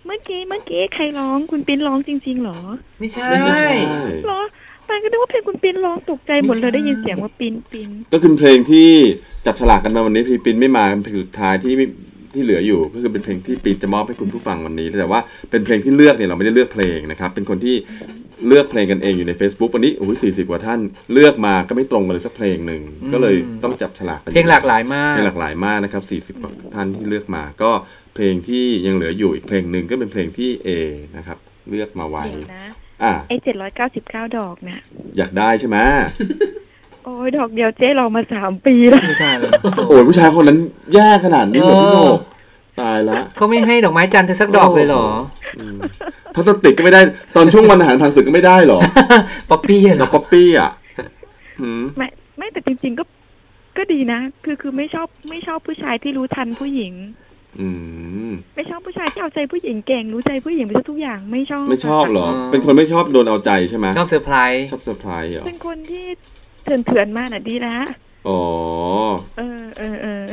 เมื่อกี้เมื่อกี้ใครร้องคุณปิ้นร้องจริงๆเหรอ ไม่ใช่ไม่ใช่เหรอ ปานก็นึกว่าเพลงคุณปิ้นร้องตกใจหมดเลยได้ยินเสียงว่าปิ้นปิ้นก็คือเพลงที่จับฉลากกันมาวันนี้พี่ปินไม่มาเป็นเพลงสุดท้ายที่ไม่ที่เหลืออยู่ก็คือเป็นเพลงที่ปินจะมอบให้คุณผู้ฟังวันนี้ แต่ว่าเป็นเพลงที่เลือกเนี่ยเราไม่ได้เลือกเพลงนะครับ เป็นคนที่เลือกเพลงกันเองอยู่ใน Facebook วันนี้โอ้ยสี่สิบกว่าท่านเลือกมาก็ไม่ตรงกันเลยสักเพลงหนึ่งก็เลยต้องจับฉลากกันเพลงหลากหลายมากเพลงหลากหลายมากนะครับ40กว่าท่านที่เลือกมา ก็เพลงที่ยังเหลืออยู่อีกเพลงหนึ่งก็เป็นเพลงที่ A นะครับเลือกมาไว้เดี๋ยวนะ อะไอ้เจ็ดร้อยเก้าสิบเก้าดอกนะอยากได้ใช่ไหมโอ้ยดอกเดียวเจ๊รอมาสามปีแล้วไม่ใช่เลยโอ้ยผู้ชายคนนั้นแย่ขนาดนี้เหรอพี่โหนกตายละเขาไม่ให้ดอกไม้จันทร์เธอสักดอกเลยเหรออืมพลาสติกก็ไม่ได้ตอนช่วงวันทหารผ่านศึกก็ไม่ได้เหรอป๊อปปี้เหรกัอบป๊อปปี้อะหืมไม่ไม่แต่จริงๆก็ก็ดีนะ คือคือไม่ชอบไม่ชอบผู้ชายที่รู้ทันผู้หญิง อืมไม่ชอบผู้ชายที่เอาใจผู้หญิงเก่งรู้ใจผู้หญิงไปซะทุกอย่างไม่ชอบไม่ชอบเหรอ เป็นคนไม่ชอบโดนเอาใจใช่ไหมชอบเซอร์ไพรส์ชอบเซอร์ไพรส์เหรอเป็นคนที่เถื่อนเถื่อนๆมากน่ะดีละอ๋อเออเออเออ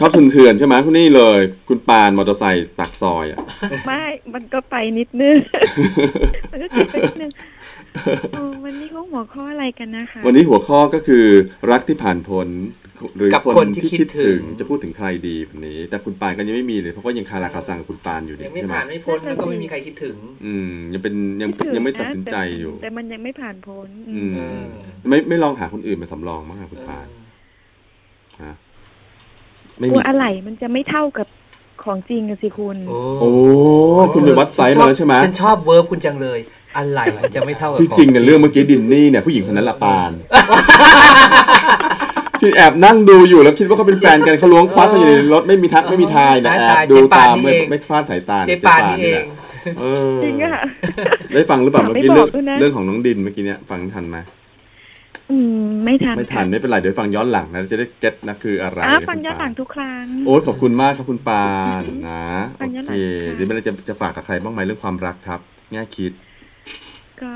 ชอบเถื่อนๆใช่ไหมคุณนี่เลย คุณปานมอเตอร์ไซค์ปากซอยอะไม่มันก็ไปนิดนึงมันก็ไปนิดนึงโอ้วันนี้เขาหัวข้ออะไรกันนะคะ วันนี้หัวข้อก็คือรักที่ผ่านพ้น หรือกับคนคนที่ที่คิคิดดถึถึงงจะพูดถึงใครดีวันนี้ แต่คุณปานก็ยังไม่มีเลยเพราะว่ายังคาราคาซังกับคุณปานอยู่ยังไม่ใช่ไหมผ่านไม่พ้นแล้วก็ไม่มีใครคิดถึง อืม ยังเป็นยังคิดถึยังไม่นะตัดสินใจอยู่แต่แต่มันยังไม่ผ่านพ้น อือืมมเออไม่ไม่ลองหาคนอื่นมาสำรองมั้างอะคุณปานฮะไม่กมีลัวอะไรมันจะไม่เท่ากับของจริงอะสิคุณ โอ้คุณไปวัดไซส์มาแล้วใช่ไหมฉันชอบเวิร์บคุณจังเลย อะไรมันจะไม่เท่ากับที่จริงเนี่ยเรื่องเมื่อกี้ดินนี่เนี่ยผู้หญิงคนนั้นละปาน ที่แอบนั่งดูอยู่แล้วคิดว่าเขาเป็นแฟนกันเขาล้วงคว้าเขาอยู่ในรถไม่มีทักไม่มีทายนะแอบดูตามไม่ไม่พลาดสายตาเจ๊ปานนี่เอแหงละเออจริงอะได้ฟังหรือเปล่าไม่เมื่อกี้เรื่องบอกด้วยนะเรื่องของน้องดินเมื่อกี้เนี่ยฟังทันไหมอืมไม่ทันไม่ทันค่ะไม่เป็นไรเดี๋ยวฟังย้อนหลังนะจะได้เก็ตนะคืออะไรอ่านะฟังคุณย้อนหลังปาทุกครั้งโอ้ยขอบคุณมากครับคุณปานนะฟัโองย้อนหลัเคงค่ะเดี๋ยวไม่ได้จะจะฝากกับใครบ้างไหมเรื่องความรักครับแง่คิด ก็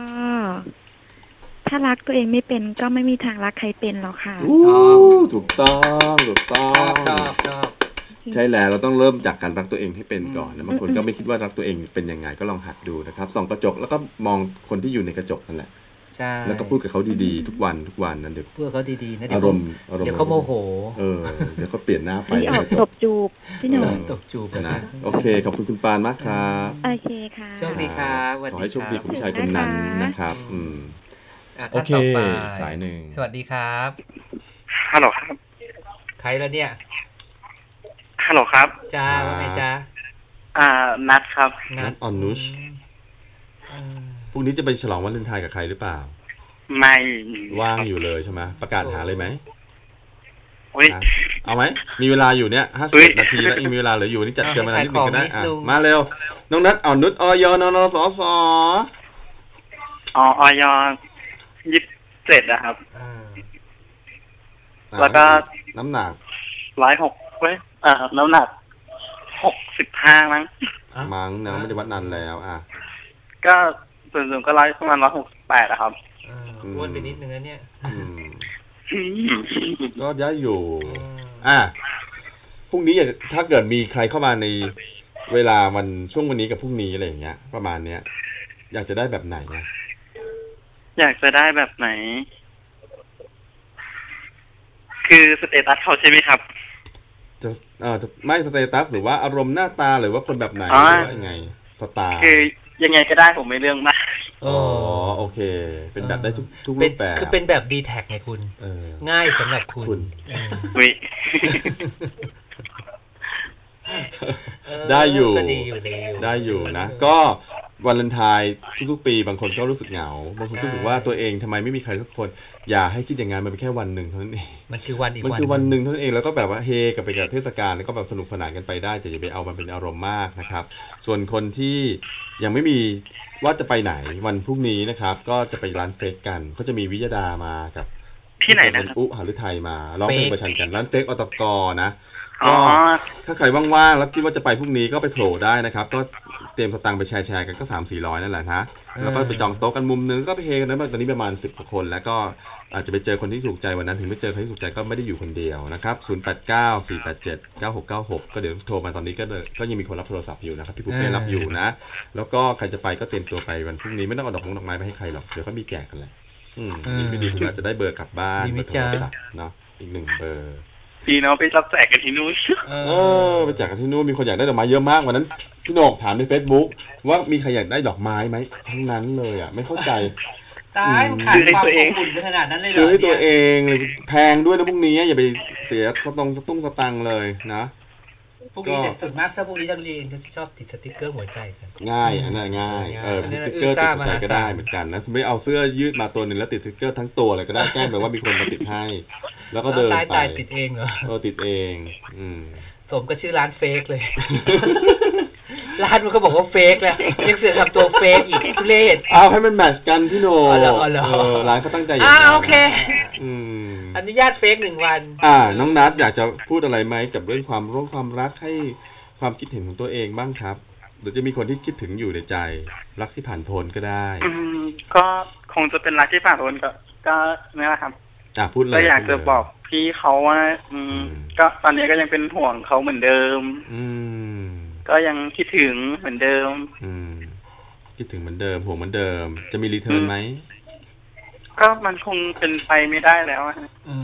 ถ้ารักตัวเองไม่เป็นก็ไม่มีทางรักใครเป็นหรอกค่ะอู้ถูกต้องถูกต้อชองบชอบชอบใช่แล้วเราต้องเริ่มจากการรักตัวเองให้เป็นก่อนนะบางคนก็ไม่คิดว่ารักตัวเองเป็นยังไงก็ลองหัดดูนะครับส่องกระจกแล้วก็มองคนที่อยู่ในกระจกนั่นแหละใช่แล้วก็พูดกับเขาดีๆทุกวันทุกวันนั่นเดี๋ยวพูดกับเขาดีๆนะเดี๋ยอาวรเขามณ์อารมณ์เดี๋ยวเขาโมโหเออเดี๋ยวเขาเปลี่ยนหน้าไปพี่ออกตบจูบพี่หนุ่เอมอตบจูบกันนะโอเคขอบคุณคุณปานมากครับโอเคค่ะโชคดีครับสวัสขอดีให้โชคดีคกับรับผู้ชายคนนั้นนะครับ อืม อะโอท่านเคต่อไปสายหนึ่งสวัสดีครับ ฮัลโหลครับ ใครแล้วเนี่ย ฮัลโหลครับ จ้าว่าไงจ้าอ่า นัดครับ นัทออนนุชเออพรุ่งนี้จะไปฉลองวันเลนไทน์กับใครหรือเปล่า ไม่ว่างอยู่เลยใช่ไหมประกาศหาเลยไหมอุ้ยอะเอาไหมมีเวลาอยู่เนี่ยห้าสิบเฮ้ย นาทีแล้วยังมีเวลาเหลืออยู่นี่จัดอะเกินเวลานิดนึงก็ได้ให้ขายของนิดอะนึงมาเร็วน้องนัทอ่อนนุชออยนนสสอ๋อออย ยี่สิบเจ็ดนะครับเอออะแล้วก็ น้ำหนักร้อยหกเว้ยอ่าน้ำหนักหกสิบห้ามั้งมั้งนะไม่ได้วัดนานแล้ว อะ ก็ส่วนสูงก็ร้อยประมาณร้อยหกสิบแปดอะครับเอออ้วนไปนิดนึงนะเนี่ยอืม ก็ย้ายอยู่เอออะพรุ่งนี้อยากจะถ้าเกิดมีใครเข้ามาในเวลาวันช่วงวันนี้กับพรุ่งนี้อะไรอย่างเงี้ย ประมาณเนี้ย อยากจะได้แบบไหนอะ อยากจะได้แบบไหน คือ status เขาใช่ไหมครับ จะเออจะไม่ status หรือว่าอารมณ์หน้าตาหรือว่าคนแบบไหนอ๋อหรือว่ายังไงสไตล์คือยังไงก็ได้ผมไม่เรื่องมากโอ้อ๋อโอเค เป็นแบบได้ทุกทุกเป็รูนปแบบคือเป็นแบบ dtac ไงคุณ เออ ง่ายสำหรับคุณคุณเออวิเออได้อยู่ ก็ดีอยู่ดีอยู่ ได้อยู่นะ ก็ วันเลนไทน์ทุกๆปี บางคนก็รู้สึกเหงา บางคนก็รู้สึกว่าตัวเองทำไมไม่มีใครสักคน อย่าให้คิดอย่างนั้นมันเป็นแค่วันหนึ่งเท่านั้นเอง มันคือวันอีกมันวันคือวันหนึ่งเท่านั้นเองแล้วก็แบบว่าเฮกับไปกับเทศกาลแล้วก็แบบสนุกสนานกันไปได้แต่อย่าไปเอามันเป็นอารมณ์มากนะครับ ส่วนคนที่ยังไม่มีว่าจะไปไหนวันพรุ่งนี้นะครับ ก็จะไปร้านเฟกกันก็จะมีวิยดามากับที่ไหนนะเป็ครับอุหฤทัยมาร้องเพลงประชันกันร้านเฟกอตกนะอ๋อก็ถ้าใครว่างๆแล้วคิดว่าจะไปพรุ่งนี้ก็ไปโผล่ได้นะครับ ก็ เตรียมสตังค์ไปแชร์แชร์ๆกันก็3 4 0 0นั่นแหละนะแล้วก็ไปจองโต๊ะกันมุมนึงก็ไปเฮกันนะตอนนี้ประมาณ10กว่าคน แล้วก็อาจจะไปเจอคนที่ถูกใจวันนั้นถึงไม่เจอใครที่ถูกใจก็ไม่ได้อยู่คนเดียวนะครับ089 487 9696ก็เดี๋ยวโทรมาตอนนี้ก็เลยก็ยังมีคนรับโทรศัพท์อยู่นะครับพี่ปุ๊กเป้รับอยู่นะ แล้วก็ใครจะไปก็เตรียมตัวไปวันพรุ่งนี้ไม่ต้องเอาดอกมงดอกไม้ไปให้ใครหรอกเดี๋ยวเขามีแจกกันแหละอืมดีไม่ดีคุณอาจจะได้เบอร์กลับบ้านดีไหมเบอร์โทจ๊ะรศัพท์เนาะอีกหนึ่งเบอร์ พี่น้องไปรับแจกกันที่นู้นเอเอออไปแจกกันที่นู่นมีคนอยากได้ดอกไม้เยอะมากวันนั้นพี่โหนกถามใน Facebook ว่ามีใครอยากได้ดอกไม้ไหมทั้งนั้นเลยอะ ไม่เข้าใจตายมันขาดความอบอุ่นกันขนาดนั้นเลยเหรอซื้อให้ตัวเนี่ยเองเลยแพงด้วยนะพวกนี้อย่าไปเสียสตงสตุ้งสตังค์เลยนะ พวกนี้ก็แต่ส่วนมากถ้าพวกนี้ถ้าเรียนจะชอบติดสติกเกอร์หัวใจกันง่ายอันนั้นง่ายเอออันนี้สติ๊กเกอร์อืติอดซ่าหัวใจก็ได้มหาศาลเหมือนกันนะคุณไม่เอาเสื้อยืดมาตัวหนึ่งแล้วติดสติ๊กเกอร์ทั้งตัวเลยก็ได้แกล้งแบบว่ามีคนมาติดให้ แล้วก็เดินตายไปตายติดเองเหรอเออติดเองอืมสมกับชื่อร้าน Fake เลยร้านมันก็บอกว่า fake แล้วยังเสือกทำตัว fake อีกทุเรศเอาให้มัน match กันพี่โหนอ๋อเหรออ๋อเหรอเออร้านเขาตั้งใจอย่างอ่านั้นโอเค อืม อนุญาต fake หนึ่งวัน อ่า น้องนัทอยากจะพูดอะไรไหมกับเรื่องความร่วมความรักให้ความคิดเห็นของตัวเองบ้างครับหรือจะมีคนที่คิดถึงอยู่ในใจ รักที่ผ่านพ้นก็ได้ อืมก็คงจะเป็นรักที่ผ่านพ้นก็ ก็นี่แหละครับอ่าพูดเลยก็อยากจะพูดเลบอกพี่เขาว่าอืมอืม ก็ตอนนี้ก็ยังเป็นห่วงเขาเหมือนเดิม อืม ก็ยังคิดถึงเหมือนเดิม อืม คิดถึงเหมือนเดิมห่วงเหมือนเดิม จะมีรีเทิร์นไหม ก็มันคงเป็นไปไม่ได้แล้วอะ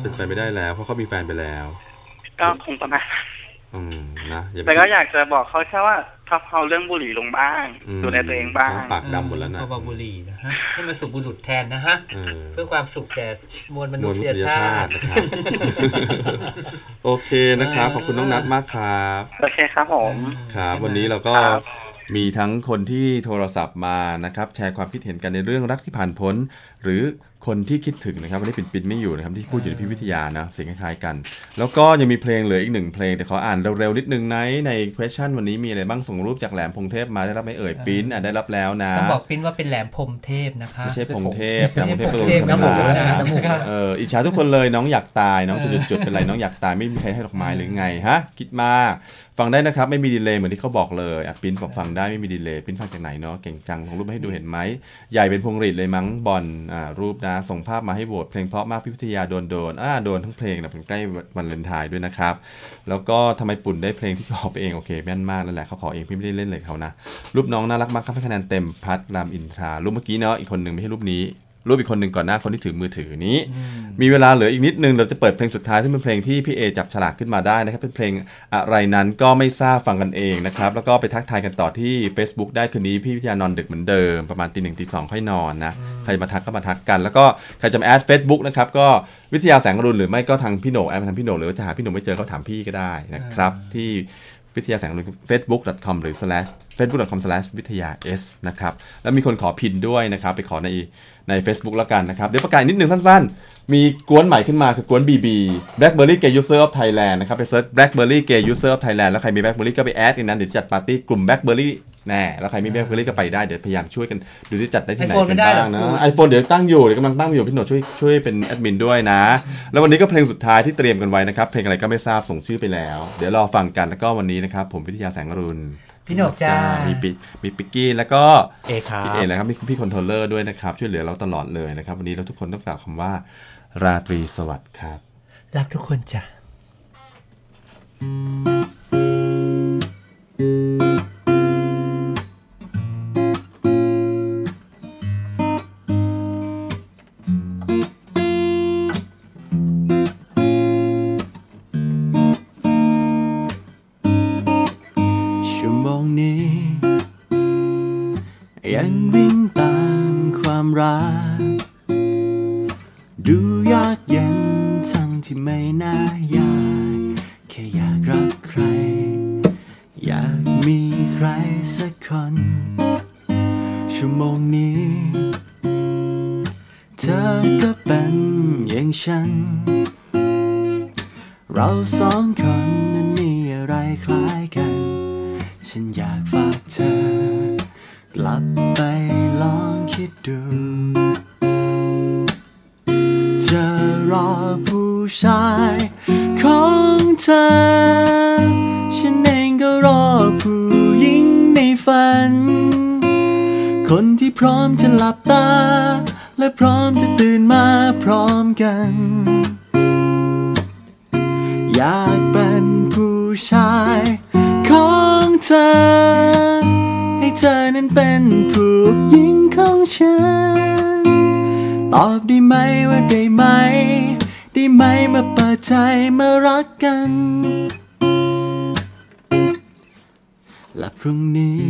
เป็นไปไม่ได้แล้ว เพราะเขามีแฟนไปแล้ว ก็คงประมาณอืมนะอย่าไปแต่ก็อยากจะบอกเขาแค่ว่าพักเอาเรื่องบุหรี่ลงบ้างอืมดูแลตัวเองบ้างปากดำหมดแล้วนะเอาบาบุหรีนะฮะให้มันสุขบุรุษแทนนะฮะเออเพื่อความสุขแก่มวลมมนุวลมษนุยษยชาชาติตินะครับโอเคนะครับขอบคุณน้องนัทมากครับโอเคครับผมครับใช่ไหมวันนี้เราก็ครับมีทั้งคนที่โทรศัพท์มานะครับ แชร์ความคิดเห็นกันในเรื่องรักที่ผ่านพ้น หรือคนที่คิดถึงนะครับวันนี้ปิดปิดไม่อยู่นะครับที่พูดอยู่ในพี่วิทยานะเสียงคล้ายๆกัน แล้วก็ยังมีเพลงเหลืออีกหนึ่งเพลง แต่ขออ่านเร็วๆนิดนึงนะใน question วันนี้มีอะไรบ้างส่งรูปจากแหลมพงเทพมาได้รับไหมเอ่ยปิ้นอะได้รับแล้วนะต้องบอกปิ้นว่าเป็นแหลมพรหมเทพนะคะไม่ใช่พงเทพไม่ใช่พงพงเทพธรรมน้ำหมูดานะนะครับน้ำหมูค่ะเอออิจฉาทุกคนเลยน้องอยากตายน้องจุดๆๆเป็นไรน้องอยากตายไม่มีใครให้ดอกไม้หรือไงฮะคิดมากฟังได้นะครับไม่มีดีเลย์เหมือนที่เขาบอกเลยอะปิ้นบอกฟังได้ไม่มีดีเลย์ปิ้นฟังจากไหนเนาะเก่งจังลงรูปมาให้ดูเห็นไหมใหญ่เป็นพวงหรีดเลยมั้งบอลอ่ารูปนะส่งภาพมาให้โหวตเพลงเพราะมากพิพิทยาโดนโดนอ่าโดนทั้งเพลงนะเป็นใกล้วันเลนทายด้วยนะครับ แล้วก็ทำไมปุ่นได้เพลงที่ขอไปเองโอเคแม่นมากนั่นแหละเขาขอเองพี่ไม่ได้เล่นเลยเขานะรูปน้องน่ารักมากครับให้คะแนนเต็มพัดรามอินทรารูปเมื่อกี้เนาะอีกคนหนึ่งไม่ใช่รูปนี้ รูปอีกคนหนึ่งก่อนหน้าคนที่ถือมือถือนี้ มีเวลาเหลืออีกนิดนึงเราจะเปิดเพลงสุดท้ายซึ่งเป็นเพลงที่พี่เอจับฉลากขึ้นมาได้นะครับเป็นเพลงอะไรนั้นก็ไม่ทราบฟังกันเองนะครับแล้วก็ไปทักทายกันต่อที่ Facebook ได้คืนนี้พี่วิทยานอนดึกเหมือนเดิมประมาณตีหนึ่งตีสองค่อยนอนนะใครมาทักก็มาทักกัน แล้วก็ใครจะมาแอด Facebook นะครับก็วิทยาแสงอรุณหรือไม่ก็ทางพี่โหนก add มาทางพี่โหนกหรือว่าจะหาพี่โหนกไม่เจอก็ถามพี่ก็ได้นะครับที่วิทยาแสงอรุณ facebook.com หรือ slash facebook.com slash วิทยา s นะครับแล้วมีคนขอ PIN ด้วยนะครับไปขอใน ใน Facebook แล้วกันนะครับ เดี๋ยวประกาศนิดนึงสั้นๆ มีกวนใหม่ขึ้นมาคือกวน BB Blackberry Gay User of Thailand นะครับ ไป search Blackberry Gay User of Thailand แล้วใครมี Blackberry ก็ไป add ในนั้นเดี๋ยวจะจัดปาร์ตี้กลุ่ม Blackberry แน่แล้วใครมี Blackberry ก็ไปได้ เดี๋ยวพยายามช่วยกันดูที่จัดได้ที่ไหน iPhone กัไม่นได้หรอบ้างนะ iPhone เดี๋ยวตั้งอยู่เดี๋ยวกำลังตั้งอยู่พี่โหนดช่วยช่วยเป็นแอดมินด้วยนะ แล้ววันนี้ก็เพลงสุดท้ายที่เตรียมกันไว้นะครับเพลงอะไรก็ไม่ทราบส่งชื่อไปแล้ว เดี๋ยวรอฟังกันแล้วก็วันนี้นะครับผมวิทยาแสงอรุณ พี่โหนกจ้ามีปิมีปิกกี้แล้วก็เอครับพี่เอนะครับมีพี่คอนโทรลเลอร์ด้วยนะครับ ช่วยเหลือเราตลอดเลยนะครับ วันนี้เราทุกคนต้องกล่าวคำว่า ราตรีสวัสดิ์ครับ รักทุกคนจ้ะ อนั้นเป็นผู้หญิงของฉัน ตอบได้ไหมว่าได้ไหม ได้ไหมมาเปิดใจมารักกัน และพรุ่งนี้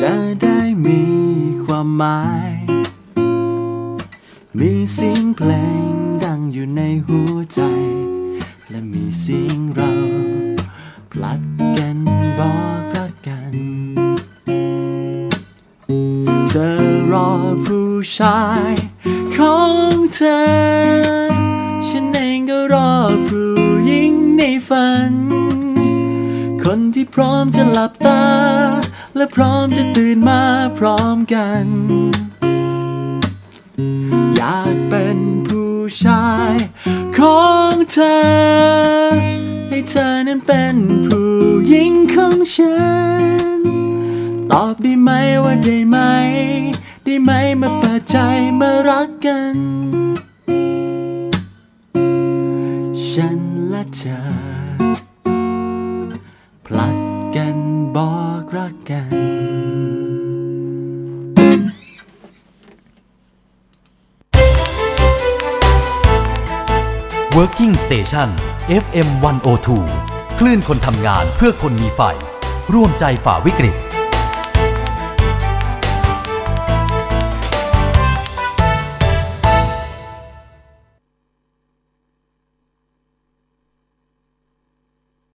จะได้มีความหมาย มีเสียงเพลงดังอยู่ในหัวใจ และมีเสียงเราพลัดกันบอก กัน เธอรอผู้ชายของเธอ ฉันเองก็รอผู้หญิงในฝัน คนที่พร้อมจะหลับตา และพร้อมจะตื่นมาพร้อมกัน อยากเป็นผู้ชายของเธอ ให้เธอนั้นเป็นผู้หญิงของฉัน ตอบได้ไหมว่าได้ไหม ได้ไหมมาเปิดใจมารักกัน ฉันและเธอผลัดกันบอกรักกัน Working Station FM 102 คลื่นคนทำงานเพื่อคนมีไฟ ร่วมใจฝ่าวิกฤต